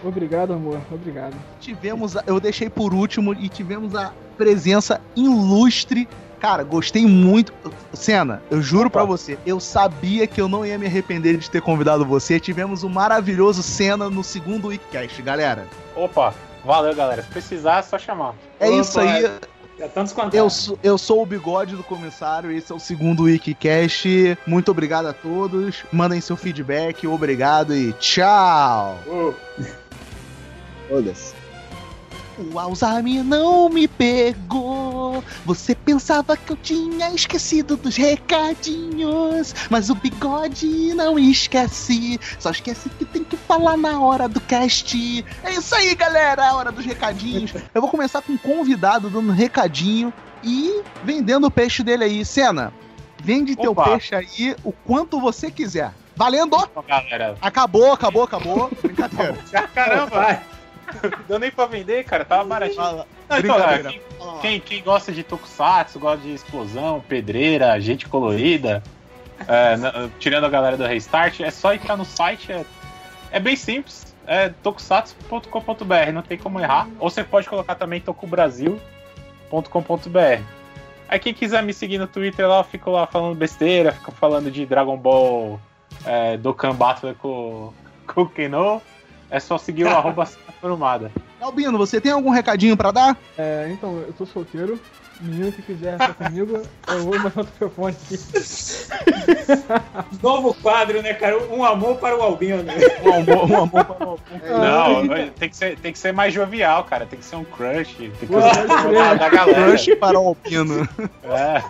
Obrigado, amor. Obrigado. tivemos, a- eu deixei por último e tivemos a presença ilustre. Cara, gostei muito. Senna, eu juro pra você, eu sabia que eu não ia me arrepender de ter convidado você. Tivemos o maravilhoso Senna no segundo Wikicast, galera. Opa, valeu, galera. Se precisar, é só chamar. É Opa, isso aí. Estamos contatos. Eu, sou- eu sou o bigode do comissário, esse é o segundo Wikicast. Muito obrigado a todos. Mandem seu feedback, obrigado e tchau! Ô. Foda-se. O Alzheimer não me pegou. Você pensava que eu tinha esquecido dos recadinhos. Mas o bigode não esquece. Só esquece que tem que falar na hora do cast. É isso aí, galera. A hora dos recadinhos. Eu vou começar com um convidado dando um recadinho e vendendo o peixe dele aí. Cena, vende teu Opa. peixe aí o quanto você quiser. Valendo! Galera, Acabou, acabou, acabou. Brincadeira. caramba! Deu nem pra vender, cara, tava baratinho. Não, então, quem, quem, quem gosta de tokusatsu, gosta de explosão, pedreira, gente colorida, é, na- tirando a galera do Restart, é só entrar no site, é, é bem simples, é tokusatsu.com.br, não tem como errar. Ou você pode colocar também tokubrasil.com.br. Aí quem quiser me seguir no Twitter lá, eu fico lá falando besteira, fico falando de Dragon Ball é, Dokkan Battle com, com o Keno. É só seguir o arroba Formada. Albino, você tem algum recadinho pra dar? É, então, eu tô solteiro. Menino que quiser estar comigo, eu vou mandar o telefone aqui. Novo quadro, né, cara? Um amor para o Albino. Um amor, um amor pra Não, tem que, ser, tem que ser mais jovial, cara. Tem que ser um crush. Tem que ser crer. da, da galera. Crush para o Albino. É.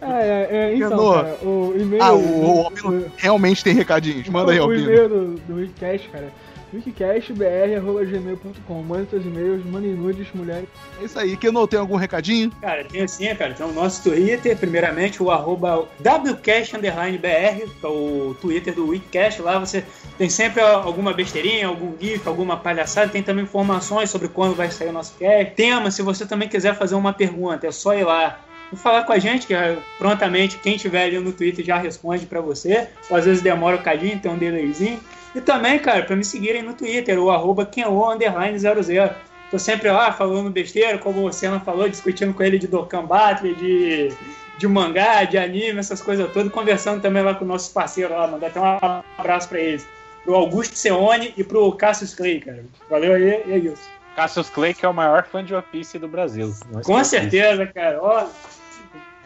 Ah, é, é, então, cara, o e-mail. Ah, o, o Albino realmente tem recadinhos. Manda aí, o Albino. e-mail do, do Wikicast, cara. wikicastbr.gmail.com Manda seus e-mails, mandem nudes, mulheres. É isso aí. Keno, tem algum recadinho? Cara, tem sim, cara. Tem o nosso Twitter, primeiramente, o arroba WCast_BR, que é o Twitter do Wikicast. Lá você tem sempre alguma besteirinha, algum gif, alguma palhaçada. Tem também informações sobre quando vai sair o nosso cast. Tema, se você também quiser fazer uma pergunta, é só ir lá e falar com a gente, que é, prontamente quem tiver ali no Twitter já responde pra você. Ou às vezes demora um cadinho, tem um delayzinho. E também, cara, pra me seguirem no Twitter, o arroba Kenwo underline 00. Tô sempre lá falando besteira, como o Senna falou, discutindo com ele de Dokkan Battle, de, de mangá, de anime, essas coisas todas, conversando também lá com nossos parceiros lá, mandar até um abraço pra eles. Pro Augusto Seone e pro Cassius Clay, cara. Valeu aí, e é isso. Cassius Clay, que é o maior fã de One Piece do Brasil. Com certeza, cara. Ó,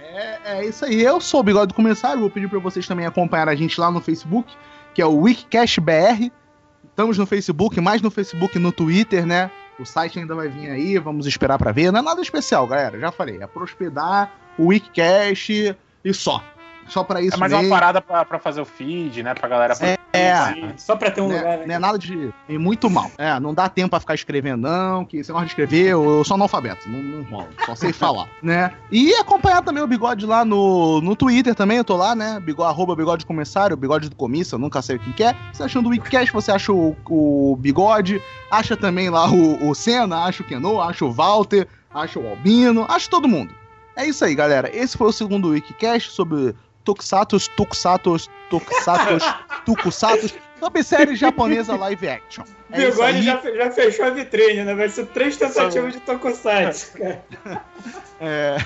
É, é isso aí. Eu sou o Bigode do Comissário. Vou pedir pra vocês também acompanhar a gente lá no Facebook, que é o Wikicast BR. Estamos no Facebook, mais no Facebook no Twitter, né? O site ainda vai vir aí, vamos esperar pra ver. Não é nada especial, galera. Já falei. É pra hospedar o Wikicast e só. Só pra isso É mais mesmo. uma parada pra, pra fazer o feed, né? Pra galera. É, só pra ter um Não lugar. é, né? não é nada de. É muito mal. É, não dá tempo pra ficar escrevendo, não. Que esse negócio de escrever, eu, eu sou analfabeto. Não, não rola. Só sei falar, né? E acompanhar também o bigode lá no, no Twitter também. Eu tô lá, né? Bigode, arroba bigode comissário, bigode do eu nunca sei o que, que é. Você achando o Wikicast, você acha o, o bigode, acha também lá o, o Senna, acha o Keno, acha o Walter, acha o Albino, acha todo mundo. É isso aí, galera. Esse foi o segundo Wikicast sobre Tokusatsu, Tokusatsu, Tokusatsu, Tokusatsu, sobre série japonesa live action. É Bigode aí. já, já fechou a vitrine, né? Vai ser três tentativas de Tokusatsu, cara. É,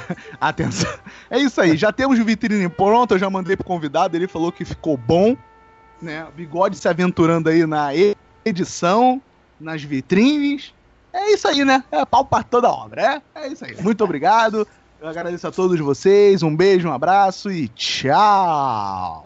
atenção. É isso aí, já temos o vitrine pronto, eu já mandei pro convidado, ele falou que ficou bom, né? Bigode se aventurando aí na edição, nas vitrines. É isso aí, né? É pau pra toda obra, é? É isso aí. Muito obrigado. Eu agradeço a todos vocês, um beijo, um abraço e tchau!